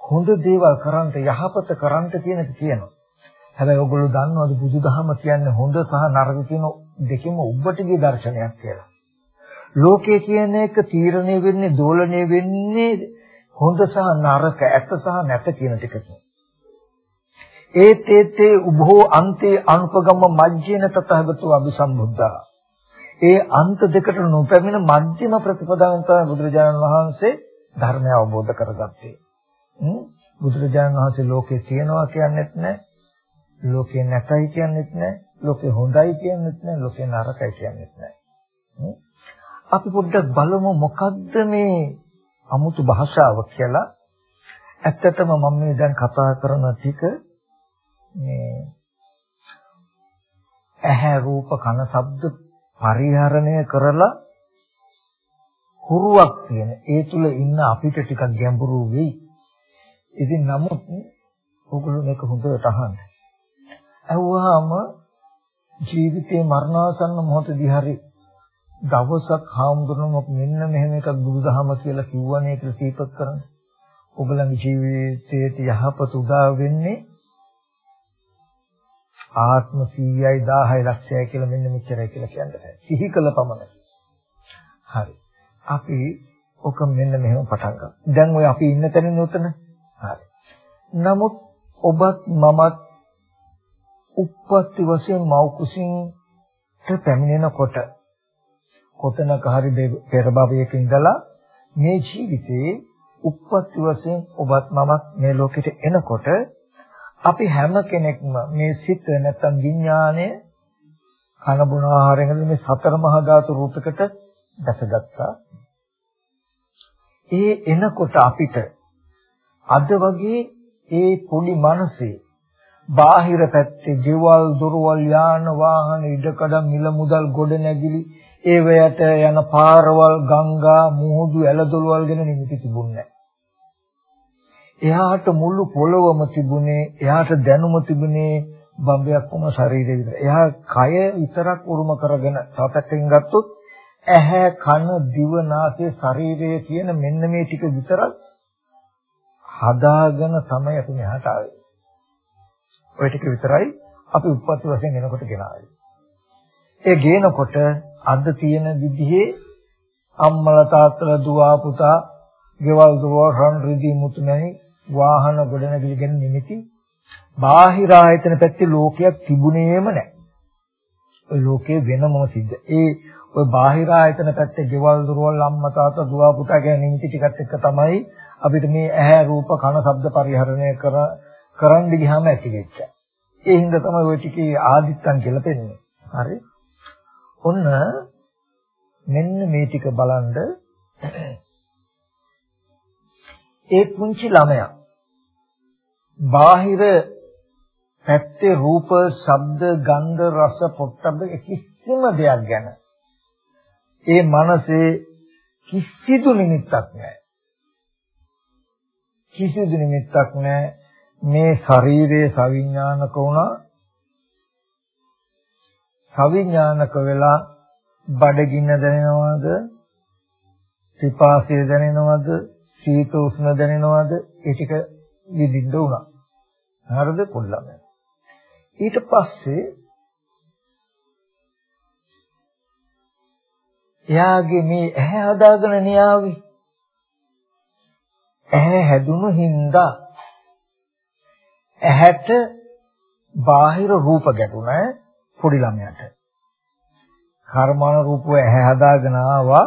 හොඳ දේවල් කරන්ට යහපත කරන්ට කියන එක කියනවා. හැබැයි ඔයගොල්ලෝ දන්නවද බුදුදහම කියන්නේ හොඳ සහ නරක කියන දෙකෙම උබ්බටගේ දර්ශනයක් කියලා. ලෝකය කියන එක තීරණය වෙන්නේ දෝලණය වෙන්නේ හොඳ සහ නරක ඇත්ත සහ නැත කියන ටිකකින්. ඒතේතේ උභෝ අන්තේ අනුපගම මජ්ජේන තතහගතෝ අபிසම්බුද්ධා. ඒ අන්ත දෙකට නොපැමිණ මධ්‍යම ප්‍රතිපදාවෙන් තමයි බුදුරජාණන් වහන්සේ ධර්මය අවබෝධ කරගත්තේ. බුදුරජාණන් වහන්සේ ලෝකේ තියෙනවා කියන්නේත් නැහැ. ලෝකේ නැතයි කියන්නේත් නැහැ. ලෝකේ හොඳයි කියන්නේත් නැහැ. ලෝකේ නරකයි කියන්නේත් නැහැ. අපි පොඩ්ඩක් බලමු මොකද්ද මේ අමුතු භාෂාව කියලා. ඇත්තටම මම මේ දැන් කතා කරන ටික මේ ඇහැ රූප කන ශබ්ද පරිහරණය කරලා හුරුවක් තියෙන ඒ තුල ඉන්න අපිට ටිකක් ගැඹුරු වෙයි ඉතින් නමුත් ඕගොල්ලෝ මේක හොඳට අහන්න. අහුවාම ජීවිතේ මරණාසන්න මොහොතදී හරි දවසක් හාමුදුරනම මෙන්න මෙහෙම එකක් බුදුදහම කියලා කිව්වනේ කියලා සිහිපත් කරන්න. ඔයගලගේ ජීවිතයේ යහපත උදා වෙන්නේ ආත්ම 100යි 1000යි ලක්ෂයයි කියලා මෙන්න මෙච්චරයි කියලා කියන්න බෑ. සිහි කළ පමණයි. හරි. අපි ඔක මෙන්න මෙහෙම පටන් ගමු. දැන් ඔය අපි ඉන්න තැනින් උතන හරි. නමුත් ඔබත් මමත් උප්පත්ති වශයෙන් මව් කුසින්ට පැමිණෙනකොට කොතනක හරි පෙර භවයක ඉඳලා මේ ජීවිතේ උප්පත්ති වශයෙන් ඔබත් මමත් මේ ලෝකෙට එනකොට අපි හැම කෙනෙක්ම මේ සිත නැත්තම් විඥානය කන බොන ආහාරයෙන් මේ සතර මහා ධාතු රූපයකට දැසගත්තා. ඒ එනකොට අපිට අද වගේ ඒ පොඩි මනසේ බාහිර පැත්තේ ගෙවල් දොරවල් යාන වාහන ඉඩකඩම් මිල මුදල් ගොඩ නැගිලි ඒ වයට යන පාරවල් ගංගා මුහුදු ඇලදොළවල් ගැන නිමිති තිබුණේ එයාට මුළු පොළොවම තිබුණේ එයාට දැනුම තිබුණේ බම්බයක්ම ශරීරය විතර. එයා කය විතරක් උරුම කරගෙන තාපැත්තෙන් ගත්තොත් ඇහැ කන දිව නාසය ශරීරය කියන මෙන්න මේ ටික විතරක් හදාගෙන තමයි අපි මෙහාට ආවේ. ඔය ටික විතරයි අපි උප්පත්ති වශයෙන් එනකොට ගෙනාවේ. ඒ ගේනකොට අද තියෙන විදිහේ අම්මලා තාත්තලා දුව පුතා ගෙවල් දුව රන් රිදී මුතුමැණි වාහන ගොඩනැගිලි ගැන නිමිති බාහිර ආයතන පැත්තේ ලෝකයක් තිබුණේම නැහැ. ඔය ලෝකේ වෙනම සිද්ධ. ඒ ඔය බාහිර ආයතන පැත්තේ ගෙවල් දොරවල් අම්මා තාත්තා දුව පුතා ගැන නිමිති ටිකත් එක්ක තමයි අපිට මේ ඇහැ රූප කන ශබ්ද පරිහරණය කර කරන්න ගියාම ඇති වෙච්ච. ඒ හින්දා තමයි ওই ටිකේ ආදිත්තන් කියලා පෙන්නේ. හරි. ඔන්න මෙන්න මේ ටික බලන්ද ඒ පුංචි ළමයා බාහිර පැත්තේ රූප, ශබ්ද, ගන්ධ, රස, පොට්ටබ්බ කිසිම දෙයක් ගැන ඒ මනසේ කිසිදු නිමිත්තක් නැහැ. කිසිදු නිමිත්තක් නැහැ. මේ ශරීරයේ සවිඥානික වුණා සවිඥානික වෙලා බඩගින්න දැනෙනවද? පිපාසය දැනෙනවද? සීත උෂ්ණ දැනෙනවද? ඒ ටික විඳින්න උනා. හරිද පොල්ලම. ඊට පස්සේ එයාගේ මේ ඇහැ හදාගෙන න්යාවි. ඇහැ හැදුණු හින්දා ඇහැට බාහිර රූප ගැටුණා පොඩි ළමයාට. කර්මාන රූපව ඇහැ හදාගෙන ආවා.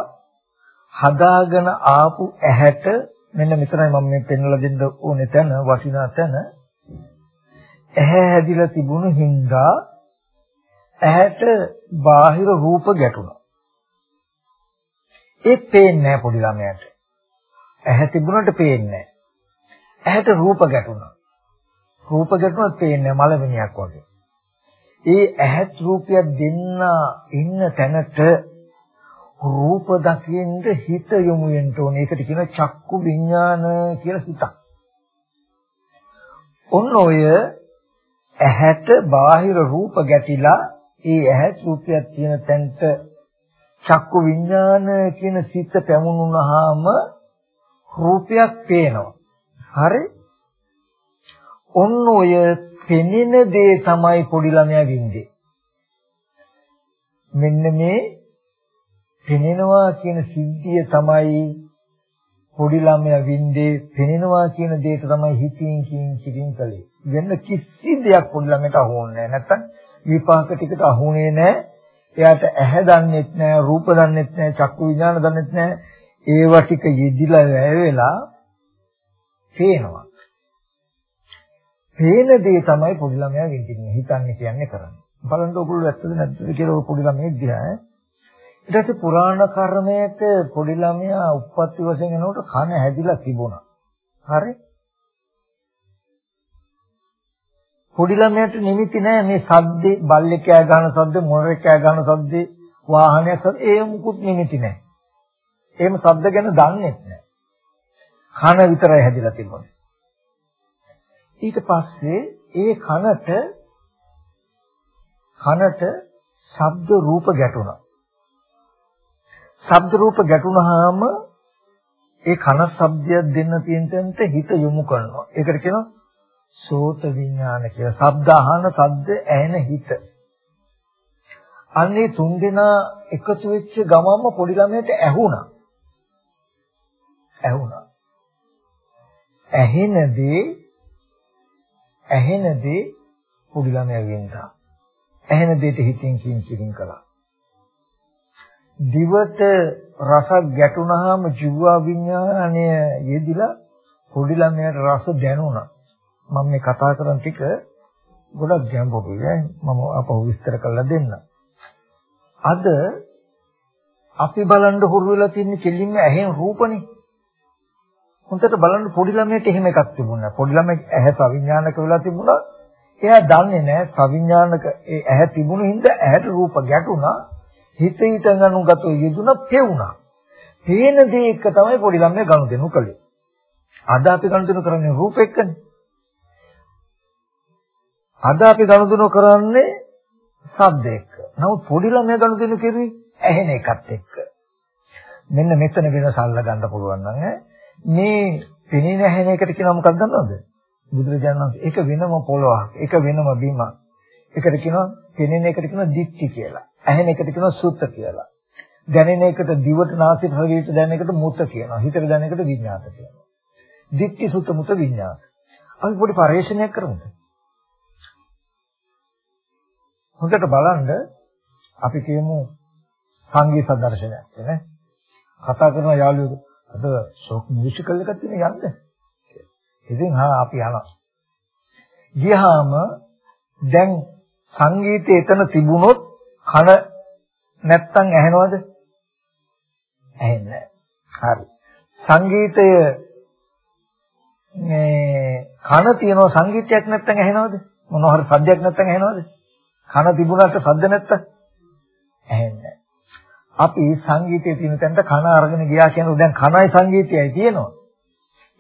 හදාගෙන ආපු ඇහැට මෙන්න මෙතනයි මම මේ පෙන්වලා දෙන්න ඕනේ තැන වටිනා තැන ඇහැ හැදිලා තිබුණු හින්දා ඇහැට බාහිර රූප ගැටුණා. ඒ පේන්නේ නැහැ පොඩි ළමයාට. ඇහැ තිබුණට පේන්නේ නැහැ. ඇහැට රූප ගැටුණා. රූප ගැටුණත් පේන්නේ මලමිනියක් වගේ. ඒ ඇහත් රූපයක් දෙන්න ඉන්න තැනට රූප දකින්න හිත යොමු වෙන්න ඕනේ. ඒකට කියන චක්කු විඥාන කියලා හිතක්. ඔන්න ඔය ඇහැට බාහිර රූප ගැටිලා ඒ ඇහත් රූපයක් තියෙන තැනට චක්කු විඥාන කියන සිත පැමුණුනහම රූපයක් පේනවා. හරි? ඔන්න ඔය පෙනෙන දේ තමයි පොඩි ළමයා විඳින්නේ. මෙන්න මේ පෙනෙනවා කියන සිද්ධිය තමයි පොඩි ළමයා වින්දේ පෙනෙනවා කියන දෙයට තමයි හිතින් කියින් කියින් කලේ. වෙන කිසි දෙයක් පොඩි ළමයට අහුවන්නේ නැහැ. නැත්තම් විපාක ටිකට අහුනේ නැහැ. එයාට ඇහැ දන්නෙත් නැහැ, රූප දන්නෙත් නැහැ, චක්කු විඥාන දන්නෙත් නැහැ. ඒවා ටික යෙදිලා වැය වෙලා පේනවා. පේන දේ තමයි පොඩි ළමයා විඳින්නේ. හිතන්නේ කියන්නේ කරන්නේ. බලන්න ඔයගොල්ලෝ ඇත්තද නැද්ද කියලා පොඩි ළමයෙක් දිහා ඊට පස්සේ පුරාණ කර්මයට පොඩි ළමයා උප්පත්ති වශයෙන් එනකොට කන හැදිලා තිබුණා. හරි? පොඩි ළමයාට නිමිති නෑ මේ සද්දේ බල්ලේ කෑ ගන්න සද්ද මොරේ කෑ ගන්න සද්දේ වාහනයක් සද්ද ඒ මුකුත් නිමිති නෑ. එහෙම සද්ද ගැන දන්නේ නෑ. කන විතරයි හැදිලා තිබුණේ. ඊට පස්සේ ඒ කනට කනට ශබ්ද රූප ගැටුණා. ශබ්ද රූප ගැටුණාම ඒ කන ශබ්දයක් දෙන්න තියෙන තැනට හිත යොමු කරනවා. ඒකට කියනවා සෝත විඥාන කියලා. ශබ්ද අහන ශබ්ද ඇහෙන හිත. අන්නේ තුන් දෙනා එකතු වෙච්ච ගමන්ම පොඩි ළමයට ඇහුණා. ඇහුණා. ඇහෙනදී ඇහෙනදී පොඩි ළමයා වින්දා. ඇහෙන දෙයට හිතින් කියින් කියින් කළා. දිවට රසක් ගැටුණාම ජීවා විඥානය යෙදිලා පොඩි ළමයාට රස දැනුණා. මම මේ කතා කරන ටික ගොඩක් ගැඹුරුයි. මම අපහු විස්තර කරලා දෙන්න. අද අපි බලන්න හුරු වෙලා තියෙන කෙලින්ම ඇහෙන රූපනේ. හොඳට බලන්න පොඩි ළමයට එහෙම එකක් තිබුණා. පොඩි ළමයි ඇහැ සවිඥානික වෙලා තිබුණා. එයා දන්නේ නැහැ සවිඥානික ඒ ඇහැ තිබුණු හින්දා ඇහැට රූප ගැටුණා. හිත හිතන් අනුගතව යෙදුන පෙවුනා. පේන දේ එක තමයි පොඩි ළමයා ගනුදෙනු කළේ. අද අපි ගනුදෙනු කරන්නේ රූප එක්කනේ. අද අපි ගනුදෙනු කරන්නේ ශබ්ද එක්ක. නමුත් පොඩි ළමයා ගනුදෙනු කරුවේ ඇහෙන එකත් එක්ක. මෙන්න මෙතන වෙනස අල්ල ගන්න පුළුවන් නම් මේ පෙනෙන ඇහෙන එකට කියනවා මොකක්ද දන්නවද? බුදුරජාණන් වහන්සේ ඒක වෙනම පොළොවක්, ඒක වෙනම බිමක්. ඒකට කියනවා පෙනෙන එකට කියනවා දික්ටි කියලා. ඇහෙන එකට කියනවා සුත්ත කියලා. දැනෙන එකට දිවට නාසයට ශරීරයට දැනෙන එකට මුත කියනවා. හිතට දැනෙන එකට විඤ්ඤාත කියනවා. දික්ටි සුත්ත මුත විඤ්ඤාත. අපි පොඩි පරිශ්‍රණයක් කරමුද? හොඳට බලන්න අපි කියමු සංගීත දර්ශනයක් නේ. කතා කරන යාළුවෙකු අද ෂොක් මියුසිකල් එකක් තියෙන යන්න. ඉතින් හා අපි යනවා. ගියාම දැන් සංගීතය එතන තිබුණොත් කන නැත්තම් ඇහෙනවද? ඇහෙන්නේ හරි. සංගීතය මේ කන තියනවා සංගීතයක් නැත්තම් ඇහෙනවද? මොනවා හරි සද්දයක් නැත්තම් ඇහෙනවද? කන තිබුණාට සද්ද නැත්තම් ඇහෙන්නේ අපි සංගීතයේ තියෙන තැනට කන අරගෙන ගියා කියන්නේ දැන් කනයි සංගීතයයි තියෙනවා.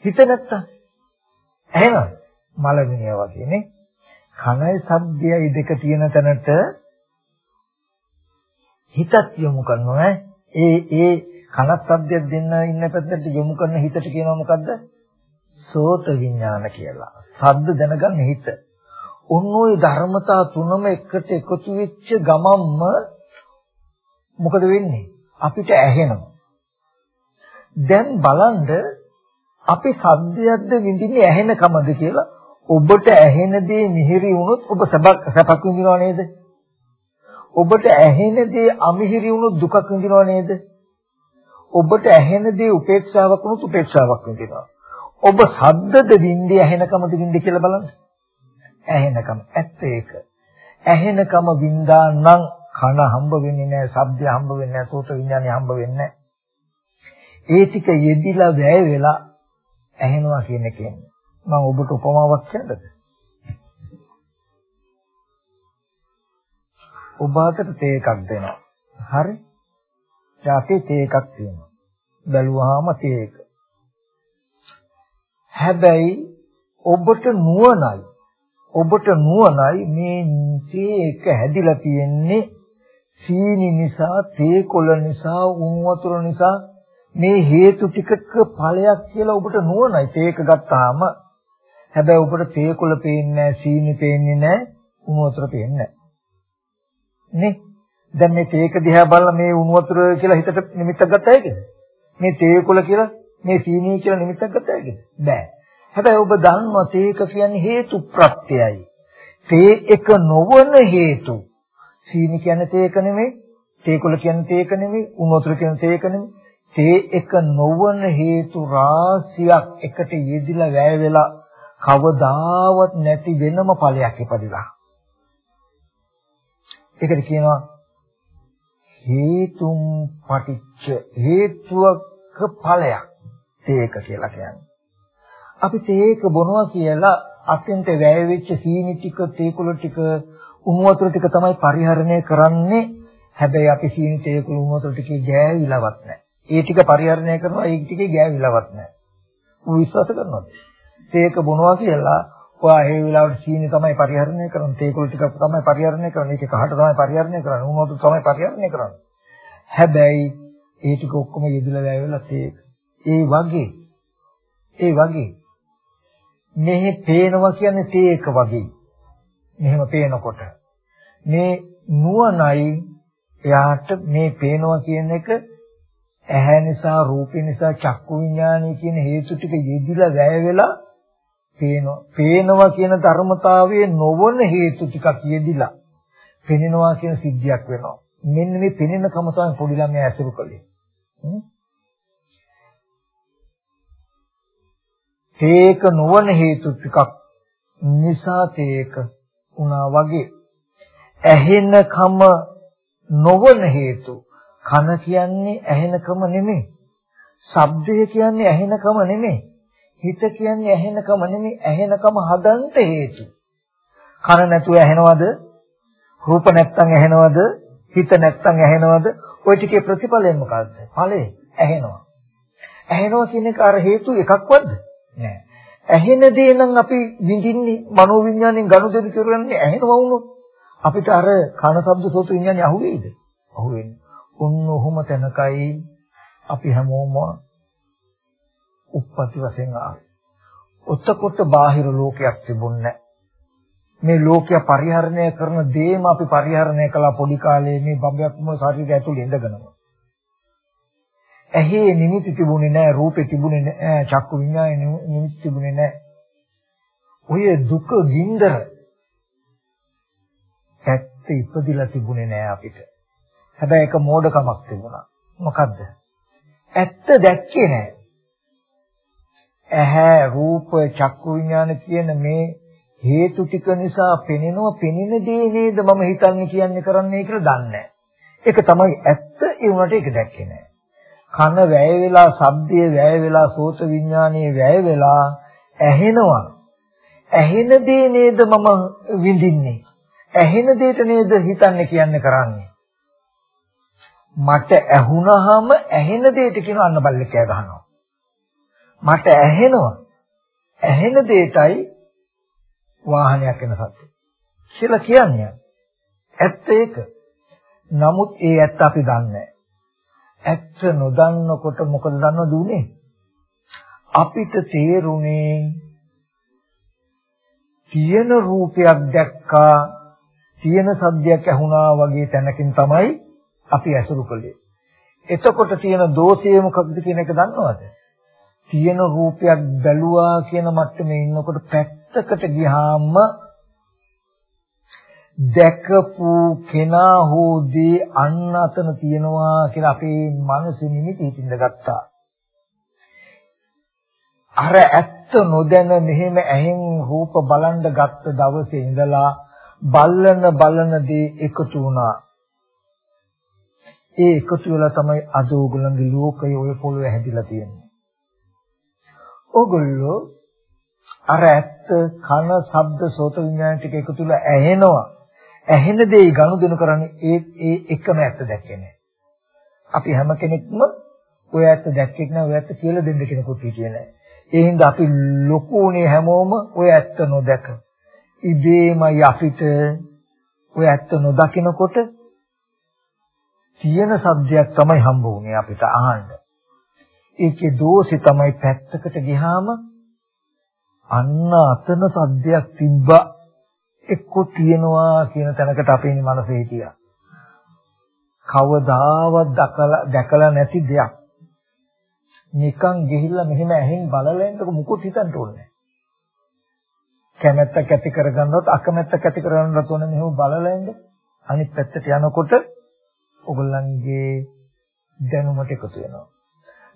හිත නැත්තම් එහෙනම් මලමිනිය වගේ නේ. කනයි ශබ්දයයි දෙක තියෙන තැනට හිතත් යොමු කරනවා ඒ ඒ කන ශබ්දයක් දෙන්න ඉන්න පැත්තට යොමු කරන හිතට කියනවා මොකද්ද? සෝත විඥාන කියලා. ශබ්ද දැනගන්න හිත. ඔන්න ඔය ධර්මතා තුනම එකට එකතු වෙච්ච ගමම්ම මොකද වෙන්නේ? අපිට ඇහෙනවා. දැන් බලන්න අපි සද්දයක්ද විඳින්නේ ඇහෙන කමද කියලා ඔබට ඇහෙන දේ මිහිරි වුණොත් ඔබ සැපක් විඳිනව නේද? ඔබට ඇහෙන දේ අමිහිරි වුණොත් දුකක් විඳිනව නේද? ඔබට ඇහෙන දේ උපේක්ෂාවක් වුණොත් උපේක්ෂාවක් විඳිනවා. ඔබ සද්දද විඳි ඇහෙනකමද විඳි කියලා බලන්න. ඇහෙනකම ඇත්ත ඒක. ඇහෙනකම වින්දා නම් කන හම්බ වෙන්නේ නැහැ, ශබ්දය හම්බ වෙන්නේ නැහැ, සෝත විඥානය හම්බ වෙන්නේ නැහැ. ඒ ටික යෙදිලා වැය වෙලා ඇහෙනවා කියන එකෙන් මම ඔබට උපමාවක් කියන්නද? ඔබ අතට තේ එකක් දෙනවා. හරි? දැන් අපේ තේ එකක් තියෙනවා. බැලුවාම තේ එක. හැබැයි ඔබට නුවණයි ඔබට නුවණයි මේ තේ එක හැදිලා තියෙන්නේ සීනි නිසා, තේ කොළ නිසා, උණු වතුර නිසා මේ හේතු ටිකක ඵලයක් කියලා ඔබට නුවණයි. තේක ගත්තාම හැබැයි ඔබට තේ කොළ පේන්නේ නැහැ, සීනි පේන්නේ නැහැ, උණු වතුර පේන්නේ නැහැ. නේ? දැන් මේ තේක දිහා බලලා මේ උණු වතුර කියලා හිතට නිමිත්තක් ගත්තා ඒකද? මේ තේ කොළ කියලා මේ සීනි කියලා නිමිත්තක් ගත්තා ඒකද? බෑ. හැබැයි ඔබ දන්නවා තේක කියන්නේ හේතු ප්‍රත්‍යයයි. තේ එක නොවන හේතු. සීනි කියන්නේ තේක නෙමෙයි, තේකොළ කියන්නේ තේක නෙමෙයි, උණු වතුර කියන්නේ තේක නෙමෙයි. තේ එක නොවන හේතු රාශියක් එකට යෙදිලා වැය වෙලා කවදාවත් නැති වෙනම ඵලයක් ඉපදිලා. ඒකට කියනවා හේතුම් පටිච්ච හේතුවක ඵලයක් තේක කියලා කියන්නේ. අපි තේක බොනවා කියලා අත්‍යන්ත වැය වෙච්ච සීනි ටික තේකුල ටික උණු වතුර ටික තමයි පරිහරණය කරන්නේ. හැබැයි අපි සීනි තේකුල උණු වතුර ටිකේ ගෑවිලවත් නැහැ. ඒ ටික පරිහරණය කරනවා ඒ ටිකේ ගෑවිලවත් නැහැ. ඌ විශ්වාස කරනවද? තේක බොනවා කියලා ඔයා ඒ වෙලාවට සීනි තමයි පරිහරණය කරන්නේ. තේකුල ටික තමයි පරිහරණය කරන්නේ. ඒක කහට තමයි පරිහරණය කරන්නේ. උණු වතුර තමයි පරිහරණය කරන්නේ. හැබැයි ඒ ටික ඔක්කොම යෙදලා වැයවලා තේක. ඒ වගේ ඒ වගේ මෙහි පේනවා කියන්නේ තේ එක වගේ. මෙහෙම පේනකොට මේ නුවණයි එයාට මේ පේනවා කියන එක ඇහැ නිසා රූපේ නිසා චක්කු විඥානය කියන හේතු ටික යෙදිලා වැය වෙලා පේනවා. පේනවා කියන ධර්මතාවයේ නොවන හේතු ටිකක් යෙදිලා පෙනෙනවා කියන සිද්ධියක් වෙනවා. මෙන්න මේ පෙනෙන කම තමයි පොඩි ළමයා ඇසුරු කළේ. තේක නොවන හේතු ටිකක් නිසා තේක වුණා වගේ ඇහෙනකම නොවන හේතු කන කියන්නේ ඇහෙනකම නෙමෙයි ශබ්දය කියන්නේ ඇහෙනකම නෙමෙයි හිත කියන්නේ ඇහෙනකම නෙමෙයි ඇහෙනකම හදන්න හේතු කන නැතුව ඇහෙනවද රූප නැත්තම් ඇහෙනවද හිත නැත්තම් ඇහෙනවද? ওই ටිකේ ප්‍රතිඵලය මොකද්ද? ඵලය ඇහෙනවා. ඇහෙනවා කියන එක අර හේතු එකක්වත්ද? නෑ. ඇහෙන දේ නම් අපි විඳින්නේ මනෝවිඤ්ඤාණයෙන් ගනුදෙනු කරන්නේ ඇහෙනවා වුණොත් අපිට අර කන ශබ්ද සෝත විඤ්ඤාණය අහුවේද? අහුවෙන්නේ. උන් ඔහොම තැනකයි අපි හැමෝම උප්පත්ති වශයෙන් ආවේ. ඔතකොට බාහිර ලෝකයක් තිබුණේ මේ ලෝකය පරිහරණය කරන දේම අපි පරිහරණය කළා පොඩි කාලේ මේ බඹයක්ම ශරීරය ඇතුළේ ඉඳගෙනම. ඇහි නිමිති තිබුණේ නැහැ, රූපේ තිබුණේ නැහැ, චක්කු විඤ්ඤාණය නිමිති තිබුණේ නැහැ. ඔය දුක ගින්දර ඇත්ත ඉපදිලා තිබුණේ නැහැ අපිට. හැබැයි ඒක මෝඩකමක් තිබුණා. මොකද්ද? ඇත්ත දැක්කේ නැහැ. ඇහැ රූප චක්කු විඥාන කියන මේ හේතු ටික නිසා පෙනෙනවා පෙනෙන දේ නේද මම හිතන්නේ කියන්නේ කරන්නේ කියලා දන්නේ ඒක තමයි ඇත්ත ඒ උනට ඒක දැක්කේ නැහැ. කන වැය වෙලා, ශබ්දයේ වැය වෙලා, සෝත විඥානයේ වැය වෙලා ඇහෙනවා. ඇහෙන දේ නේද මම විඳින්නේ. ඇහෙන දෙයට නේද හිතන්නේ කියන්නේ කරන්නේ. මට ඇහුනහම ඇහෙන දෙයට කියන අන්න බල්ලෙක් කෑ ගහනවා. මට ඇහෙනවා. ඇහෙන දෙයටයි වාහනයක් එන සත්‍ය. කියලා කියන්නේ. ඇත්ත ඒක. නමුත් ඒ ඇත්ත අපි දන්නේ ඇත්ත නොදන්නකොට මොකද දන්නවද උනේ? අපිට තේරුනේ තියෙන රූපයක් දැක්කා තියෙන සද්දයක් ඇහුණා වගේ තැනකින් තමයි අපි ඇසුරු කළේ. එතකොට තියෙන දෝෂය මොකක්ද කියන එක දන්නවද? තියෙන රූපයක් බැලුවා කියන මට්ටමේ ඉන්නකොට පැත්තකට ගියාම දැකපු කෙනා හෝදී අන්න අතන තියනවා කියලා අපේ මනසේ නිමිති හිතින්ද ගත්තා. අර ඇත්ත නොදැන මෙහෙම ඇහෙන් රූප බලන් ගත්ත දවසේ ඉඳලා බල්ලන බලන දේ එකතු වුණා. ඒ එකතු වෙලා තමයි අද ඕගොල්ලන්ගේ ලෝකය ඔය පොළොවේ හැදිලා තියෙන්නේ. ඕගොල්ලෝ අර ඇත්ත කන ශබ්ද සෝත විඥාන ටික එකතු වෙලා ඇහෙනවා. ඇහෙන දේ ගනුදෙනු කරන්නේ ඒ ඒ එකම ඇත්ත දැක්කේ නැහැ. අපි හැම කෙනෙක්ම ඔය ඇත්ත දැක්කේ නැහැ ඔය ඇත්ත කියලා දෙන්න කෙනෙකුත් හිටියේ නැහැ. ඒ හින්දා අපි ලොකු උනේ හැමෝම ඔය ඇත්ත නොදැක. ඉබේමයි අපිට ඔය ඇත්ත නොදකිනකොට තියෙන සබ්දයක් තමයි හම්බ වුනේ අපිට අහන්න. ඒකේ දෝෂේ තමයි පැත්තකට ගියාම අන්න අතන සද්දයක් තිබ්බා එක්ක තියනවා කියන තැනකට අපේ මනසේ හිටියා. කවදාවත් දැකලා දැකලා නැති දෙයක්. නිකන් ගිහිල්ලා මෙහෙම ඇහෙන් බලලා ඉන්නකො මුකුත් හිතන්න ඕනේ කැමැත්තක් ඇති කරගන්නවත් අකමැත්තක් ඇති කරගන්නවත් ඕනේ මෙහෙම බලලා ඉන්න. අනිත් පැත්තට යනකොට ඔගොල්ලන්ගේ දැනුමට එකතු වෙනවා.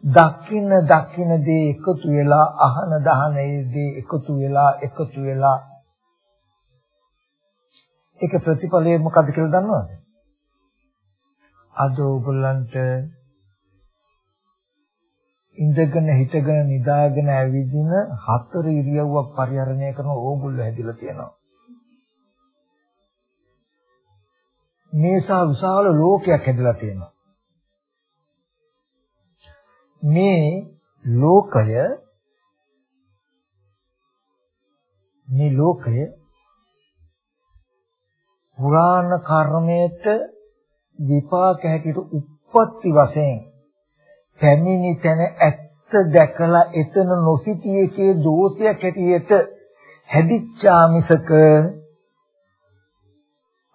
දකින්න දකින්න දේ එකතු වෙලා අහන දහන දේ එකතු වෙලා එකතු වෙලා ඒක ප්‍රතිඵලය මොකද්ද කියලා දන්නවද? අද ඕගොල්ලන්ට ඉඳගෙන හිටගෙන නිදාගෙන ඇවිදින හතර ඉරියව්වක් පරිහරණය කරන ඕගොල්ලෝ හැදිලා තියෙනවා. මේසා විශාල ලෝකයක් හැදලා තියෙනවා. මේ ලෝකය මේ ලෝකය පුරාණ කර්මයට විපාක හැටියට උප්පත්ති වශයෙන් පැමිණි තැන ඇත්ත දැකලා එතන නොසිටියේකේ දෝෂයක් හැටියට හැදිච්චා මිසක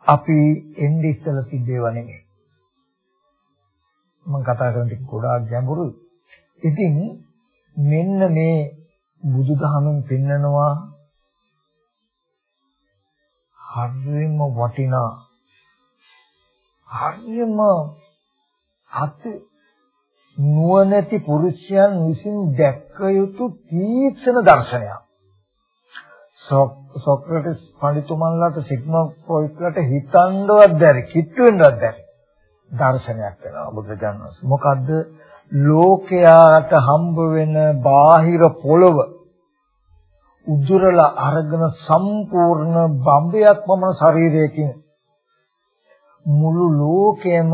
අපි එන්නේ ඉස්සලා තිබේව නෙමෙයි. මම කතා කරන ටික ගොඩාක් ගැඹුරුයි. ඉතින් මෙන්න මේ බුදුදහමෙන් පෙන්නනවා හරියම වටිනා හරියම හත් නුවණැති පුරුෂයන් විසින් දැක්ක යුතු තීක්ෂණ දර්ශනයක්. සොක්‍රටිස් පඬිතුමන්ලාට සිග්මන්ඩ් ෆ්‍රොයිඩ්ලාට හිතන්නවත් බැරි, කිට්ටු වෙන්නවත් බැරි දර්ශනයක් වෙනවා බුදුරජාණන් වහන්සේ. මොකද්ද? ලෝකයාට හම්බ වෙන බාහිර පොළව උදුරලා අරගෙන සම්පූර්ණ බම්බයක් වමන ශරීරයකින් මුළු ලෝකෙම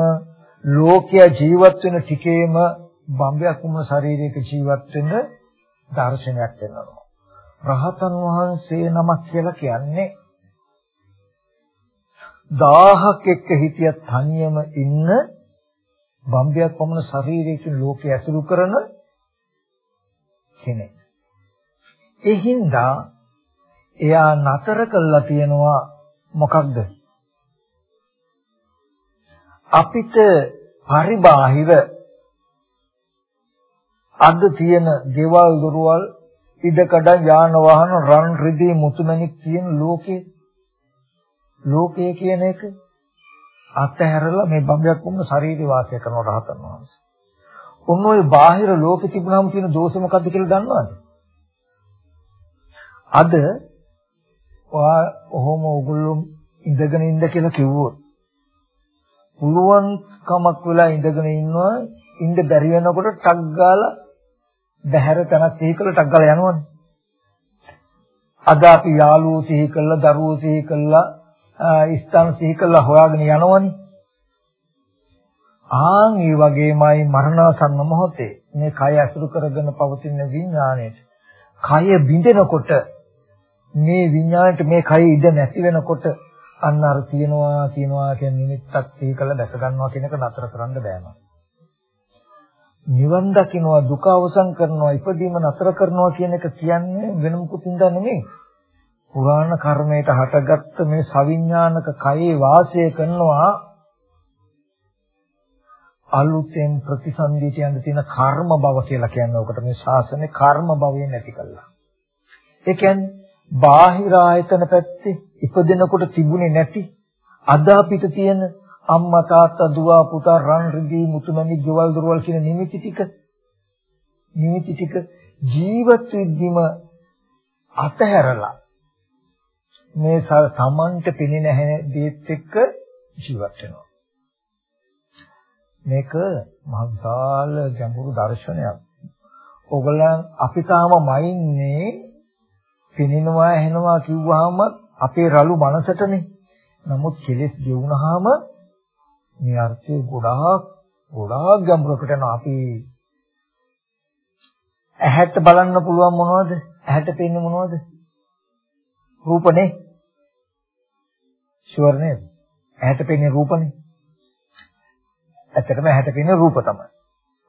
ලෝකයා ජීවත් වෙන ටිකේම බම්බයක් වුණ ශරීරයක ජීවත් වෙන දර්ශනයක් වෙනවා. රහතන් වහන්සේ නමක් කියලා කියන්නේ 1000ක් එක්ක හිටිය තනියම ඉන්න බම්බයක් වමන ශරීරයකින් ලෝකය ඇසුරු කරන කෙනෙක්. ඒ හින්දා එයා නතර කළා තියෙනවා මොකක්ද? අපිට පරිබාහිර අද තියෙන දේවල් දුරවල් ඉඩකඩ යාන වාහන රන් රිදී මුතුමැණික් තියෙන ලෝකේ ලෝකය කියන එක අතහැරලා මේ බඹයක් වුණ ශරීරය වාසය කරන රහතන් වහන්සේ. උන් ওই බාහිර ලෝකෙ තිබුණාම තියෙන දෝෂෙ මොකද්ද කියලා දන්නවද? අද ඔයා ඔහොම ඔගොල්ලෝ ඉඳගෙන ඉන්න කියලා කිව්වොත් පුළුවන් කමක් වෙලා ඉඳගෙන ඉන්නවා ඉඳ බැරි වෙනකොට ටක් ගාලා බහැර තනක් සිහි කරලා ටක් ගාලා යනවනේ. අද අපි යාළුවෝ සිහි කළා දරුවෝ සිහි කළා ස්ථාන සිහි කළා හොයාගෙන යනවනේ. ආන් ඒ වගේමයි මරණාසන්න මොහොතේ මේ කය අසුරු කරගෙන පවතින විඥාණයට කය බිඳෙනකොට මේ විඥාණයට මේ කය ඉඳ නැති වෙනකොට අන්න අර තියනවා තියනවා කියන නිමිත්තක් සිහි කළ දැක ගන්නවා කියන එක නතර කරන්න බෑනවා. නිවන් දකින්නවා දුක අවසන් කරනවා ඉපදීම නතර කරනවා කියන එක කියන්නේ වෙන මොකුතින්ද නෙමෙයි. පුරාණ කර්මයට හටගත්ත මේ සවිඥානික කයේ වාසය කරනවා අලුතෙන් ප්‍රතිසන්දිට යන තියෙන කර්ම භව කියලා කියන්නේ ඔකට මේ ශාසනේ කර්ම භවය නැති කළා. ඒ කියන්නේ බාහිර ආයතන පැත්තේ ඉපදෙනකොට තිබුණේ නැති අද අපිට තියෙන අම්මා තාත්තා දුව පුතා රන් රිදී මුතුමැණි ගෙවල් දොරවල් කියන නිමිති ටික නිමිති ටික ජීවත් වෙද්දිම අතහැරලා මේ සමන්ට පෙනෙන දේත් එක්ක ජීවත් වෙනවා. මේක මහසාල ගැඹුරු දර්ශනයක්. ඕගලන් අපි තාම මයින්නේ පෙනෙනවා ඇහෙනවා කිව්වහම අපේ රළු මනසටනේ. නමුත් කෙලෙස් ගෙවුනහම මේ අර්ථය ගොඩාක් ගොඩාක් ගැඹුරකට යනවා. අපි ඇහැට බලන්න පුළුවන් මොනවද? ඇහැට පේන්නේ මොනවද? රූපනේ. ෂුවර් නේද? ඇහැට පෙනෙන රූපනේ. ඇත්තටම ඇහැට පෙනෙන රූප තමයි.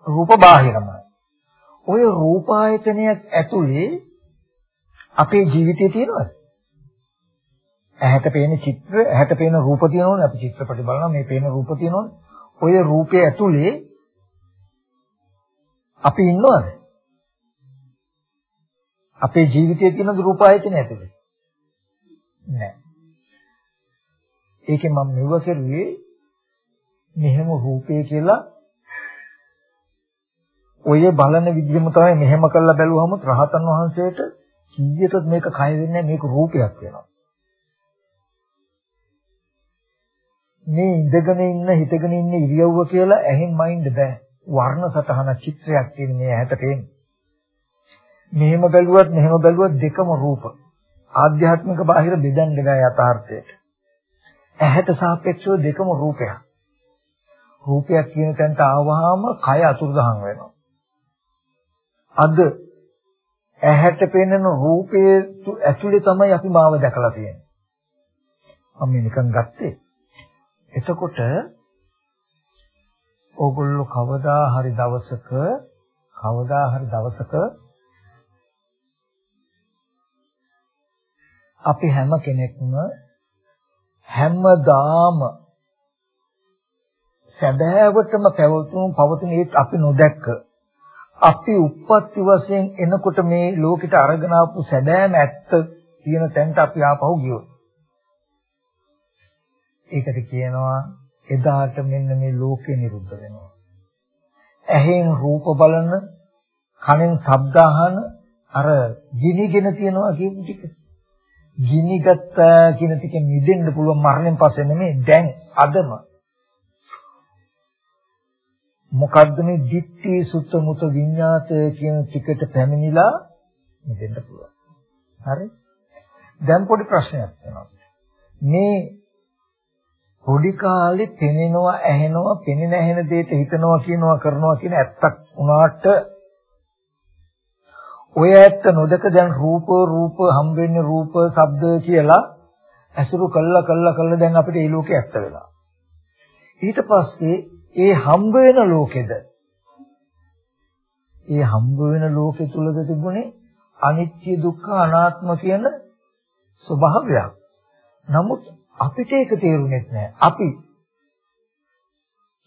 රූප බාහිරමයි. ඔය රූපායතනයක් ඇතුලේ අපේ ජීවිතේ තියෙනවද? ඇහැට පේන චිත්‍ර, ඇහැට පේන රූප තියෙනවනේ. අපි චිත්‍රපටි බලනවා මේ පේන රූප තියෙනවනේ. ඔය රූපයේ ඇතුලේ අපි ඉන්නවද? අපේ ජීවිතයේ තියෙන රූපායතන ඇතුලේ. නෑ. ඒකෙන් මම මෙව කරුවේ මෙහෙම රූපේ කියලා ඔය බලන විදිහම තමයි මෙහෙම කරලා බැලුවම රහතන් වහන්සේට කීයටත් මේක කය වෙන්නේ මේක රූපයක් වෙනවා. මේ ඉඳගෙන ඉන්න හිටගෙන ඉන්න ඉරියව්ව කියලා ඇහෙන් මයින්ඩ් බෑ. වර්ණ සතහන චිත්‍රයක් තියෙන මේ ඇහැට පේන්නේ. මෙහෙම බැලුවත් මෙහෙම බැලුවත් දෙකම රූප. ආධ්‍යාත්මික බාහිර බෙදන්න බෑ යථාර්ථයට. ඇහැට සාපේක්ෂව දෙකම රූපයක්. රූපයක් කියන තැනට ආවහම කය අතුරුදහන් වෙනවා. අද ඇහැට පෙනෙන රූපයේ ඇතුලේ තමයි අපි මාව දැකලා තියෙන්නේ. මම නිකන් ගත්තේ. එතකොට ඕගොල්ලෝ කවදා හරි දවසක කවදා හරි දවසක අපි හැම කෙනෙක්ම හැමදාම සැබෑවටම පැවතුම් පවතුන ඒත් අපි නොදැක්ක අපි උප්පත්ති වශයෙන් එනකොට මේ ලෝකෙට අරගෙන ආපු සැබෑම ඇත්ත කියන තැනට අපි ආපහු ගියොත්. ඒකට කියනවා එදාට මෙන්න මේ ලෝකේ නිරුද්ධ වෙනවා. ඇහෙන් රූප බලන කනෙන් ශබ්ද අහන අර ගිනිගෙන තියනවා කියපු ටික. ගිනිගත්ත කියන ටිකෙන් මිදෙන්න පුළුවන් මරණයෙන් පස්සේ නෙමෙයි දැන් අදම. මොකද්ද මේ ditthi sutta muta විඤ්ඤාත කියන ටිකට පැමිණිලා මිදෙන්න පුළුවන්. හරි? දැන් පොඩි ප්‍රශ්නයක් තියෙනවා. මේ පොඩි කාලේ පෙනෙනවා ඇහෙනවා පෙනෙන ඇහෙන දෙයට හිතනවා කියනවා කරනවා කියන ඇත්තක් උනාට ඔය ඇත්ත නොදක දැන් රූප රූප හම්බෙන්නේ රූප ශබ්ද කියලා ඇසුරු කළා කළා කළා දැන් අපිට මේ ලෝකේ ඇත්ත වෙලා ඊට පස්සේ ඒ හම්බ වෙන ලෝකෙද ඒ හම්බ වෙන ලෝකෙ තුලද තිබුණේ අනිත්‍ය දුක්ඛ අනාත්ම කියන ස්වභාවයක්. නමුත් අපිට ඒක තේරුනේ නැහැ. අපි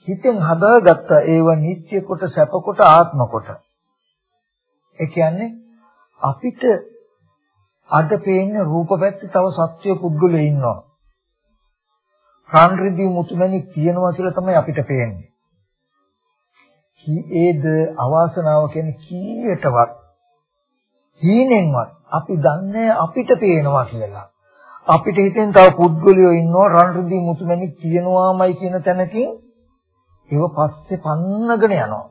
හිතෙන් හදාගත්ත ඒව නිත්‍ය කොට සැප කොට ආත්ම කොට. ඒ කියන්නේ අපිට අද පේන රූප පැත්තේ තව සත්‍ය පුද්ගලයෝ ඉන්නවා. රාන් රිදී මුතුමැණික් තියෙනවා කියලා තමයි අපිට පේන්නේ. ඒද අවාසනාව කියන්නේ කීයටවත් හීනෙන්වත් අපි දන්නේ අපිට පේනවා කියලා. අපිට හිතෙන් තව පුද්ගලයෝ ඉන්නවා රන් රිදී මුතුමැණික් තියෙනවාමයි කියන තැනකින් ඒව පස්සේ පන්නගෙන යනවා.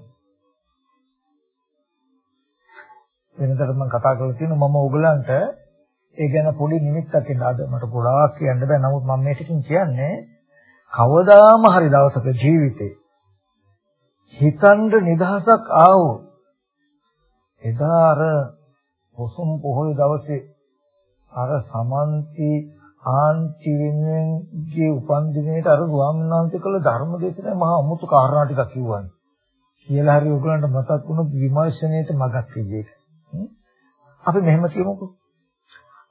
වෙනතට මම කතා කරලා තියෙනවා මම ඕගලන්ට ඒ ගැන පොඩි නිමිත්තක් ඉන්න අද මට ගොඩාක් කියන්න බෑ නමුත් මම මේ ටිකින් කියන්නේ කවදාම හරි දවසක ජීවිතේ හිතන්න නිදහසක් ආවොත් එදා අර පොසොන් පොහොය දවසේ අර සමන්ති ආන්ති වෙනුවෙන්ගේ උපන්දිනේට අර ස්වාමීන් වහන්සේ කළ ධර්ම දේශනාවේ මහා අමුතු කාරණා ටිකක් කිව්වනේ. කියලා හරි ඔයගලන්ට මතක් වුණොත් විමර්ශනයේට මගක් විදියට. අපි මෙහෙම කියමුකෝ.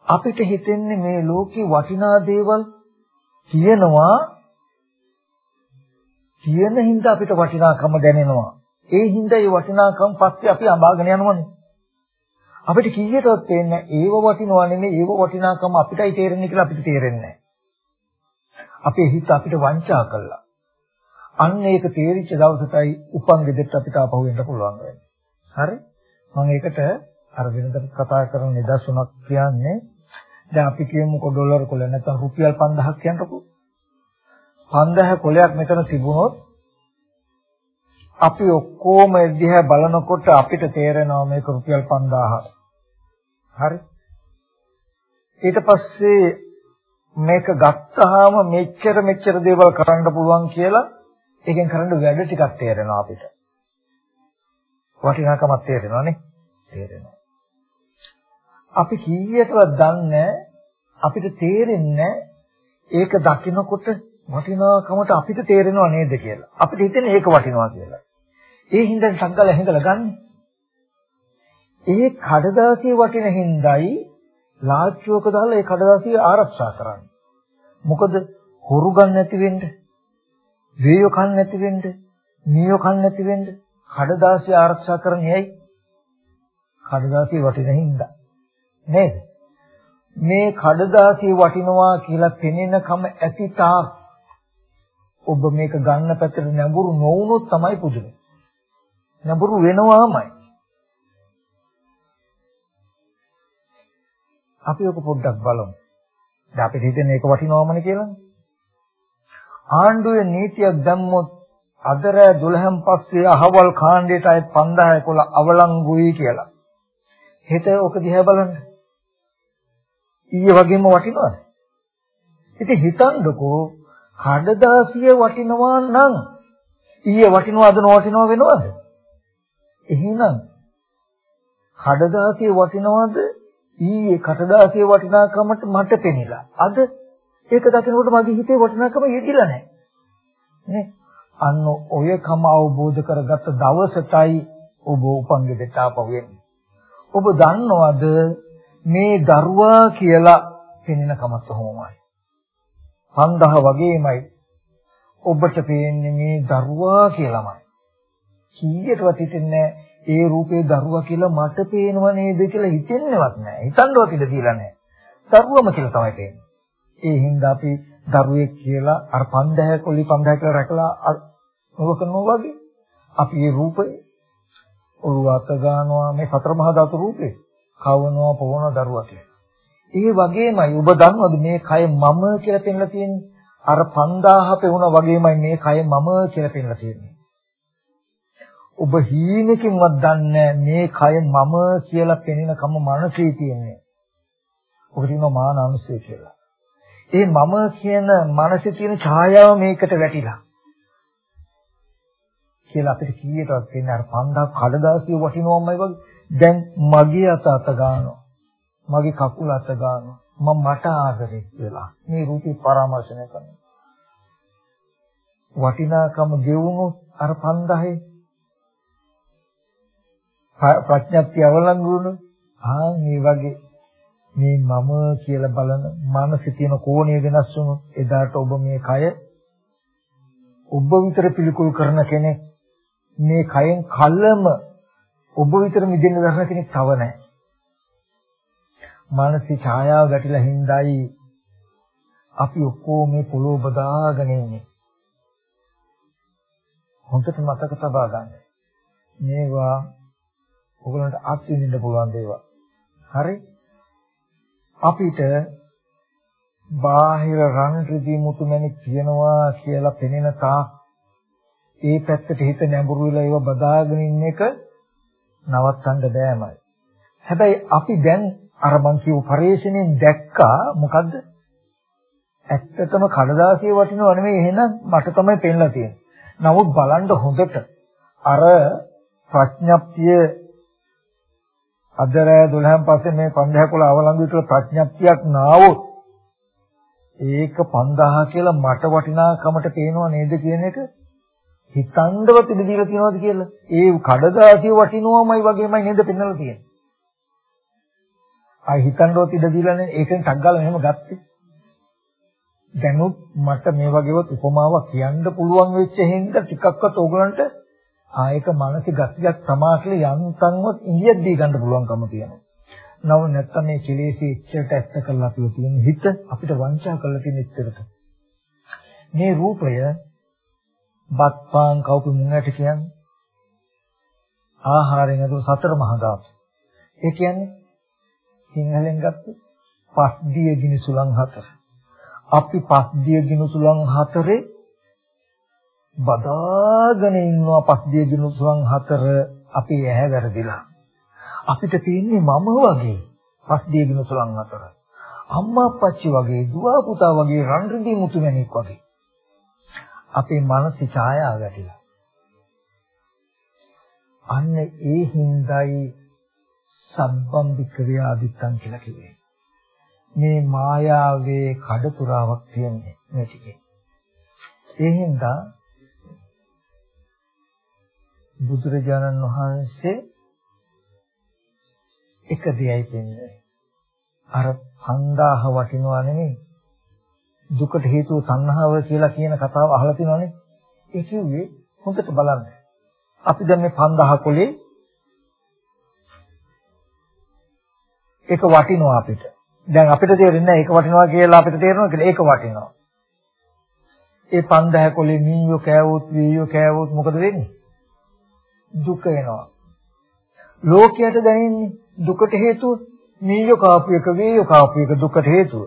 අපිට හිතෙන්නේ මේ ලෝකේ වටිනා දේවල් තියෙනවා තියෙන හින්දා අපිට වටිනාකම දැනෙනවා. ඒ හින්දා ඒ වටිනාකම් පස්සේ අපි අඹාගෙන යනවනේ. අපිට කීයටවත් තේන්නේ ඒව වටිනවා නෙමෙයි ඒව වටිනාකම අපිටයි තේරෙන්නේ කියලා අපිට තේරෙන්නේ අපේ හිත අපිට වංචා කළා. අන්න ඒක තේරිච්ච දවසටයි උපන් ගෙදරට අපිට ආපහු එන්න පුළුවන් වෙන්නේ. හරි? මම ඒකට අර වෙනදට කතා කරන නිදර්ශනක් කියන්නේ දැන් අපි කියමුකෝ ඩොලර් කොල නැත්නම් රුපියල් 5000ක් කියනකො 5000 කොලයක් මෙතන තිබුණොත් අපි ඔක්කොම දිහා බලනකොට අපිට තේරෙනවා මේක රුපියල් 5000. හරි? ඊට පස්සේ මේක ගත්තාම මෙච්චර මෙච්චර දේවල් කරන්න පුළුවන් කියලා ඒකෙන් කරන්න වැඩ ටිකක් තේරෙනවා අපිට. වටිනාකමක් තේරෙනවා නේ? තේරෙනවා. අපි කීයටවත් දන්නේ අපිට තේරෙන්නේ ඒක දකිනකොට වටිනාකමට අපිට තේරෙනව නේද කියලා. අපිට හිතෙන්නේ ඒක වටිනවා කියලා. ඒ හින්දා සංකල්ප හැංගලා ගන්න. ඒ කඩදාසිය වටින හින්දායි ලාච්චුවක දාලා ඒ කඩදාසිය ආරක්ෂා කරන්නේ. මොකද හොරු ගන්න නැති වෙන්න, වේයෝ කන්න නැති වෙන්න, නියෝ කන්න නැති වෙන්න කඩදාසිය ආරක්ෂා කරන්නේ ඇයි? කඩදාසිය වටින හින්දා. නේද? මේ කඩදාසිය වටිනවා කියලා පෙනෙන කම ඇති තාක් ඔබ මේක ගන්න පැත්තට නැඹුරු නොවුනොත් තමයි පුදුනේ. නැඹුරු වෙනවාමයි. අපි ඔක පොඩ්ඩක් බලමු. දැන් අපිට හිතෙන්නේ ඒක වටිනවමනේ කියලානේ. ආණ්ඩුවේ නීතියක් දැම්මොත් අදර 12න් පස්සේ අහවල් කාණ්ඩයට අයත් 5000 කොළ අවලංගුයි කියලා. හෙට ඔක දිහා බලන්න. ඊයේ වගේම වටිනවද? ඉතින් හිතන්නකෝ කඩදාසිය වටිනවා නම් ඊයේ වටිනවද නොවටිනව වෙනවද? එහෙනම් කඩදාසිය වටිනවද ඊයේ කඩදාසිය වටිනාකමට මට පෙනිලා. අද ඒක දකිනකොට මගේ හිතේ වටිනාකම යෙදිලා නැහැ. නේ? අන්න ඔය කම අවබෝධ කරගත්ත දවසටයි ඔබ උපංගෙදට ආපහු එන්නේ. ඔබ දන්නවද මේ දරුවා කියලා පෙනෙන කමත් කොහොමයි? 5000 වගේමයි ඔබට පේන්නේ මේ දරුවා කියලාමයි. කීයටවත් හිතෙන්නේ ඒ රූපේ දරුවා කියලා මට පේනව නේද කියලා හිතෙන්නේවත් නැහැ. හිතන්නවත් ඉඩ දීලා නැහැ. දරුවම කියලා තමයි පේන්නේ. ඒ හින්දා අපි දරුවෙක් කියලා අර 5000 කොලි 5000 කියලා රැකලා මොකද කරනවා වගේ අපි මේ රූපේ ඔළුව අත ගන්නවා මේ සතර මහා ධාතු රූපේ කවනවා පොවන දරුවා කියලා. ඒ වගේමයි ඔබ දන්නවද මේ කය මම කියලා පෙන්ලා තියෙන්නේ? අර 5000 පෙවුනා වගේමයි මේ කය මම කියලා පෙන්ලා තියෙන්නේ. ඔබ හීනකින්වත් දන්නේ මේ කය මම කියලා පෙනෙන කම මනසේ තියෙන්නේ. ඔබ කියනවා මාන අනුසය කියලා. ඒ මම කියන මනසේ තියෙන ඡායාව මේකට වැටිලා කියලා අපිට කීයටවත් කියන්නේ අර 5000 කඩදාසිය වටිනවමයි වගේ දැන් මගේ අත අත ගන්නවා මගේ කකුල අත ගන්නවා. මම මට ආදරේ කියලා. මේ රූපේ පරාමර්ශනය කරනවා. වටිනාකම ගෙවුණොත් අර 5000 ප්‍රඥප්තිය අවලංගු වුණොත් ආ මේ වගේ මේ මම කියලා බලන මානසික තියෙන කෝණය වෙනස් වුණොත් එදාට ඔබ මේ කය ඔබ විතර පිළිකුල් කරන කෙනෙක්. මේ කයෙන් කල්ලම ඔබ විතර මිදෙන්න දරන කෙනෙක් තව නැහැ. මානසික ඡායාව ගැටිලා හින්දායි අපි ඔක්කොම මේ පොළොව බදාගෙන ඉන්නේ. හොඳට මතක තබා ගන්න. මේවා ඔයගලන්ට අත්විඳින්න පුළුවන් දේවල්. හරි? අපිට බාහිර රන් රිදී මුතුමැණික් තියනවා කියලා පෙනෙන තා ඒ පැත්තට හිත නැඹුරු වෙලා ඒව බදාගෙන ඉන්න එක නවත්තන්න බෑමයි. හැබැයි අපි දැන් අර මං කියපු පරිශ්‍රණයෙන් දැක්කා මොකද්ද? ඇත්තටම කඩදාසිය වටිනව නෙමෙයි එහෙනම් මට තමයි පෙන්ලා තියෙන්නේ. නමුත් බලන්න හොඳට අර ප්‍රඥප්තිය අද රෑ 12න් පස්සේ මේ 5000 කුල අවලංගු විතර ප්‍රඥප්තියක් නාවොත් ඒක 5000 කියලා මට වටිනාකමට පේනව නේද කියන එක හිතන්නවත් ඉඳ දීලා තියනවාද කියලා. ඒ කඩදාසිය වටිනවමයි වගේමයි නේද පෙන්වලා තියෙන්නේ. ආයි හිතන්නවත් ඉඳ දීලා නේ ඒකෙන් ටක් ගාලා මෙහෙම ගත්තේ. දැනුත් මට මේ වගේවත් උපමාවක් කියන්න පුළුවන් වෙච්ච හින්දා ටිකක්වත් ඕගලන්ට ආයක මානසික ගතියක් තමා කියලා යන්තම්වත් ඉංගියක් දී ගන්න පුළුවන්කම තියෙනවා. නව නැත්තම් මේ කෙලෙසි එච්චරට ඇත්ත කරලා අපිව තියෙන හිත අපිට වංචා කරලා තියෙන ඉතරට. මේ රූපය බත්පාන් කවුපු මුන්නට කියන්නේ ආහාරයෙන් අද සතර මහා ධාතු. ඒ කියන්නේ සිංහලෙන් ගත්තොත් පස් දිය ගිනි සුලං හතර. අපි පස් දිය ගිනි සුලං හතරේ බදාගෙන ඉන්නවා පස්දිය දිනුසුන් හතර අපේ ඇහැ වැරදිලා. අපිට තියෙන්නේ මම වගේ පස්දිය දිනුසුන් හතර. අම්මා අප්පච්චි වගේ දුව පුතා වගේ රන් රිදී මුතුමැණික් වගේ. අපේ මනසේ ඡායාව වැටිලා. අන්න ඒ හිඳයි සබ්බම් වික්‍රියා අදිත්තන් කියලා කිව්වේ. මේ මායාවේ කඩතුරාවක් තියෙන්නේ මේ ටිකේ. ඒ හින්දා බුදුරජාණන් වහන්සේ එක දෙයයි කියන්නේ. අර 5000 වටිනවා නෙමෙයි. දුකට හේතුව සංහාව කියලා කියන කතාව අහලා තියෙනවනේ. ඒ කිව්වේ හොඳට බලන්න. අපි දැන් මේ 5000 කොලේ ඒක වටිනවා අපිට. දැන් අපිට තේරෙන්නේ ඒක වටිනවා කියලා අපිට තේරෙනවා කියලා ඒක වටිනවා. ඒ 5000 කොලේ මීයෝ කෑවොත් වීයෝ කෑවොත් මොකද වෙන්නේ? දුක එනවා. ලෝකයට දැනෙන්නේ දුකට හේතුව මීයෝ කාපු එක වේයෝ කාපු එක දුකට හේතුව.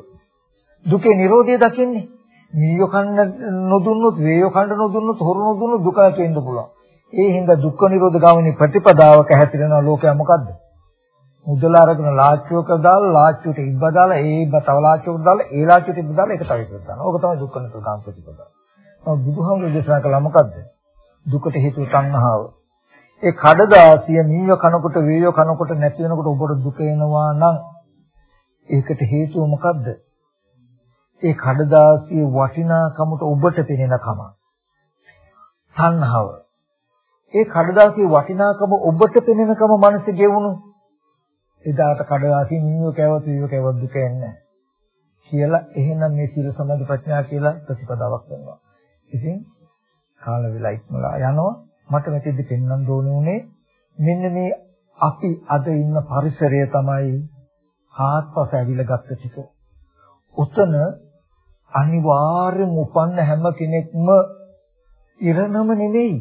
දුකේ Nirodha දකින්නේ මීයෝ කන්න නොදුන්නොත් වේයෝ කන්න නොදුන්නොත් හොරු නොදුන්නොත් දුක ඇති වෙන්න පුළුවන්. ඒ හින්දා දුක්ඛ නිරෝධ ගාමිනී ප්‍රතිපදාවක හැතිරෙන ලෝකයා මොකද්ද? මුදල අරගෙන ලාච්චුවක දාලා ලාච්චුවට ඉබ්බ දාලා ඒ ඉබ්බ තව ලාච්චුවකට දාලා ඒ ලාච්චුවට ඉබ්බ දාලා ඒක තව එකකට දානවා. ඕක තමයි දුක්ඛ නිරෝධ ගාම ප්‍රතිපදාව. බුදුහාමුදුරේ දේශනා කළා මොකද්ද? දුකට හේතුව තණ්හාව. ඒ කඩදාසිය මීව කනකොට වේය කනකොට නැති වෙනකොට ඔබට දුක එනවා නම් ඒකට හේතුව මොකද්ද? ඒ කඩදාසිය වටිනාකමට ඔබට පෙනෙනකම. තණ්හාව. ඒ කඩදාසිය වටිනාකම ඔබට පෙනෙනකම මනස ගෙවුණු එදාට කඩදාසිය මීව කැවත වේය කැවත දුක එන්නේ කියලා එහෙනම් මේ සීල සමාධි ප්‍රඥා කියලා ප්‍රතිපදාවක් වෙනවා. ඉතින් කාල වෙලා ඉක්මලා යනවා මට මෙතෙදි පෙන්වන්න ඕනේ උනේ මෙන්න මේ අපි අද ඉන්න පරිසරය තමයි හාත්පස ඇවිල්ලා ගත්ත ටික. උතන අනිවාර්යයෙන්ම උපන්න හැම කෙනෙක්ම ඉරණම නෙමෙයි.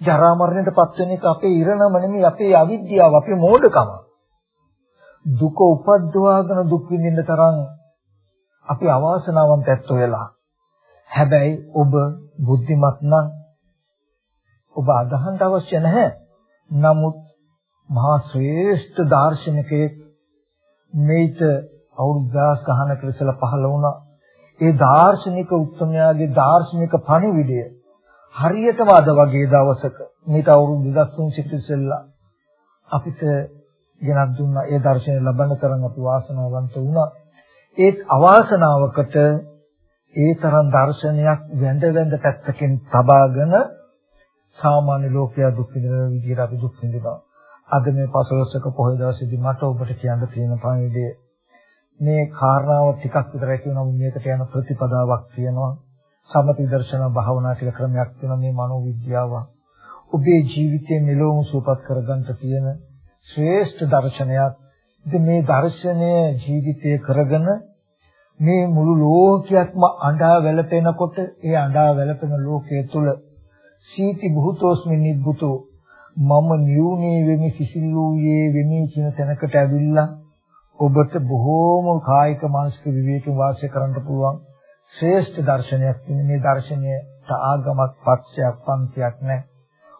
ජරා මරණයටපත් වෙන එක අපේ ඉරණම නෙමෙයි අපේ අවිද්‍යාව අපේ මෝඩකම. දුක උපද්දවාගෙන දුක් විඳින්න තරම් අපි අවාසනාවන්ත ඇත්තෝ වෙලා. හැබැයි ඔබ බුද්ධිමත් නම් ඔබ අදහන්න අවශ්‍ය නැහැ. නමුත් මහා ශ්‍රේෂ්ඨ දාර්ශනිකයෙක් මේිට අවුරුදු 10 ගණනක ඉස්සලා පහළ වුණා. ඒ දාර්ශනික උත්තරයාගේ දාර්ශනික පණිවිඩය හරියටම අද වගේ දවසක මේත අවුරුදු 2300 ඉස්සෙල්ලා අපිට ගෙනත් දුන්නා ඒ දර්ශනය ලබන්න තරම් අපි වාසනාවන්ත වුණා ඒත් අවාසනාවකට ඒ තරම් දර්ශනයක් වැඳ වැඳ පැත්තකින් තබාගෙන සාමාන්‍ය ලෝකයා දුක් විඳින විදිහට අපි දුක් විඳිනවා. අද මේ පසළොස්වක පොහොය දවසේදී මට ඔබට කියන්න තියෙන පණිවිඩය මේ කාරණාව ටිකක් විතරයි කියනවා මේකට යන ප්‍රතිපදාවක් තියෙනවා. සමති දර්ශන භාවනා කියලා ක්‍රමයක් තියෙනවා මේ මනෝවිද්‍යාව. ඔබේ ජීවිතයේ මෙලොවම සූපත් කරගන්න තියෙන ශ්‍රේෂ්ඨ දර්ශනයක්. ඉතින් මේ දර්ශනය ජීවිතයේ කරගෙන මේ මුළු ලෝකයක්ම අඬා වැළපෙනකොට ඒ අඬා වැළපෙන ලෝකයේ තුල සීති බුතෝස්මි නිබ්බුතෝ. මම නියුනේ වෙමි සිසිල්ලුයේ වෙමි කියන තැනකට ඇවිල්ලා ඔබට බොහෝම කායික මානසික විවේකයෙන් වාසය කරන්න පුළුවන් ශ්‍රේෂ්ඨ දර්ශනයක් තියෙන මේ දර්ශනයට ආගමක් පක්ෂයක් පන්තියක් නැහැ.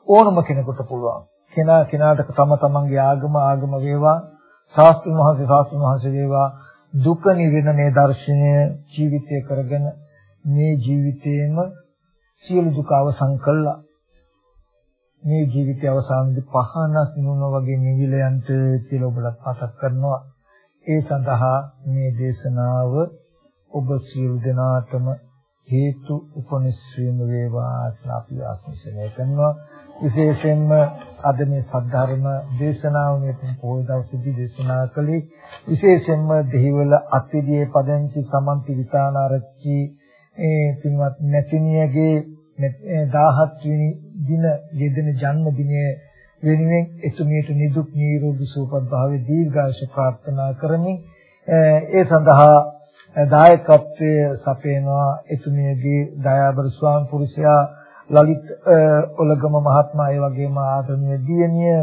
ඕනම කෙනෙකුට පුළුවන්. කෙනා කෙනාට තම තමන්ගේ ආගම ආගම වේවා. ශාස්ත්‍රඥ වහන්සේ ශාස්ත්‍රඥ වහන්සේ වේවා. දුක නිවෙන මේ දර්ශනය ජීවිතය කරගෙන මේ ජීවිතේම සියලු දුක අවසන් කළා. මේ ජීවිතය අවසානයේදී පහනක් නුන වගේ නිවිල යන්ට කියලා ඔබලත් මතක් කරනවා. ඒ සඳහා මේ දේශනාව ඔබ සියලු දෙනාටම හේතු උපනිශ්‍රේම වේවා කියලා අපි ආශිර්වාද කරනවා. විශේෂයෙන්ම අද මේ සද්ධර්ම දේශනාව මේ පොහොය දවසේදී දේශනා කළේ. විශේෂයෙන්ම දෙහිවල අත්විදියේ පදංචි සමන්ති විතානාරච්චි ඒ පින්වත් නැතිනියගේ 17 වෙනි දින යෙදෙන ජන්මදිනය වෙනුවෙන් එතුමියට නිදුක් නිරෝගී සුවපත් භාවයේ දීර්ඝායුෂ ප්‍රාර්ථනා කරමින් ඒ සඳහා දායකත්වයේ සපේනවා එතුමියගේ දයාබර ස්වාමි පුරුෂයා ලලිත් ඔලගම මහත්මයා ඒ වගේම ආදරණීය දියණිය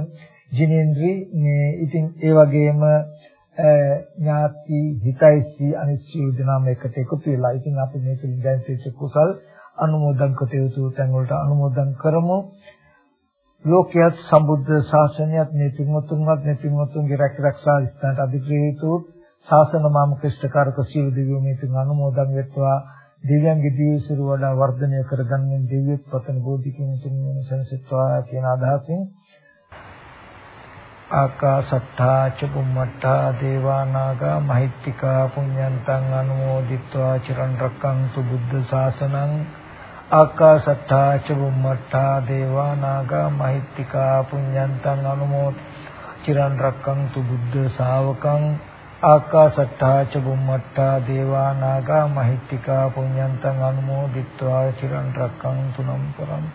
ජිනේන්ද්‍රි මේ ඉතින් ඒ වගේම ඥාති හිතයිසි අනිශ්චිත දෙනාම එකට එකතු වෙලා ඉතින් අපි මේ තුලින් දැන් කුසල් අනුමෝදන් කොට යුතු තැන් වලට අනුමෝදන් කරමු. ලෝකයක් සම්බුද්ධ ශාසනයත් මේ පින්වතුන්වත් මේ පින්වතුන්ගේ රැක රක්ෂා ස්ථානට අධිග්‍රහීතු ශාසන මාම ක්‍රිෂ්ඨකාරක සියලු දෙවියෝ මේ පින් අනුමෝදන් වෙත්වා. දෙවියන්ගේ දිවිසිරු වඩා වර්ධනය කරගන්නේ දෙවියොත් පතන බෝධිකින් තුන් වෙන සංසිත්වා කියන අදහසින් ආකාසට්ඨා ච බුම්මට්ඨා දේවා නාග මහිත්‍තිකා පුඤ්ඤන්තං අනුමෝදිත්වා චිරන් රක්කන්තු බුද්ධ ශාසනං ආකාසට්ඨා ච බුම්මට්ඨා දේවා නාග මහිත්‍තිකා පුඤ්ඤන්තං අනුමෝදිත්වා චිරන් රක්කන්තු බුද්ධ ශාවකං ආකාසට්ටා ච බුම්මට්ටා දේවා නාග මහිත්‍තිකා පුඤ්ඤන්තං අනුමෝදිත්වා චිරන් රැක්කන්තු නම් පරම්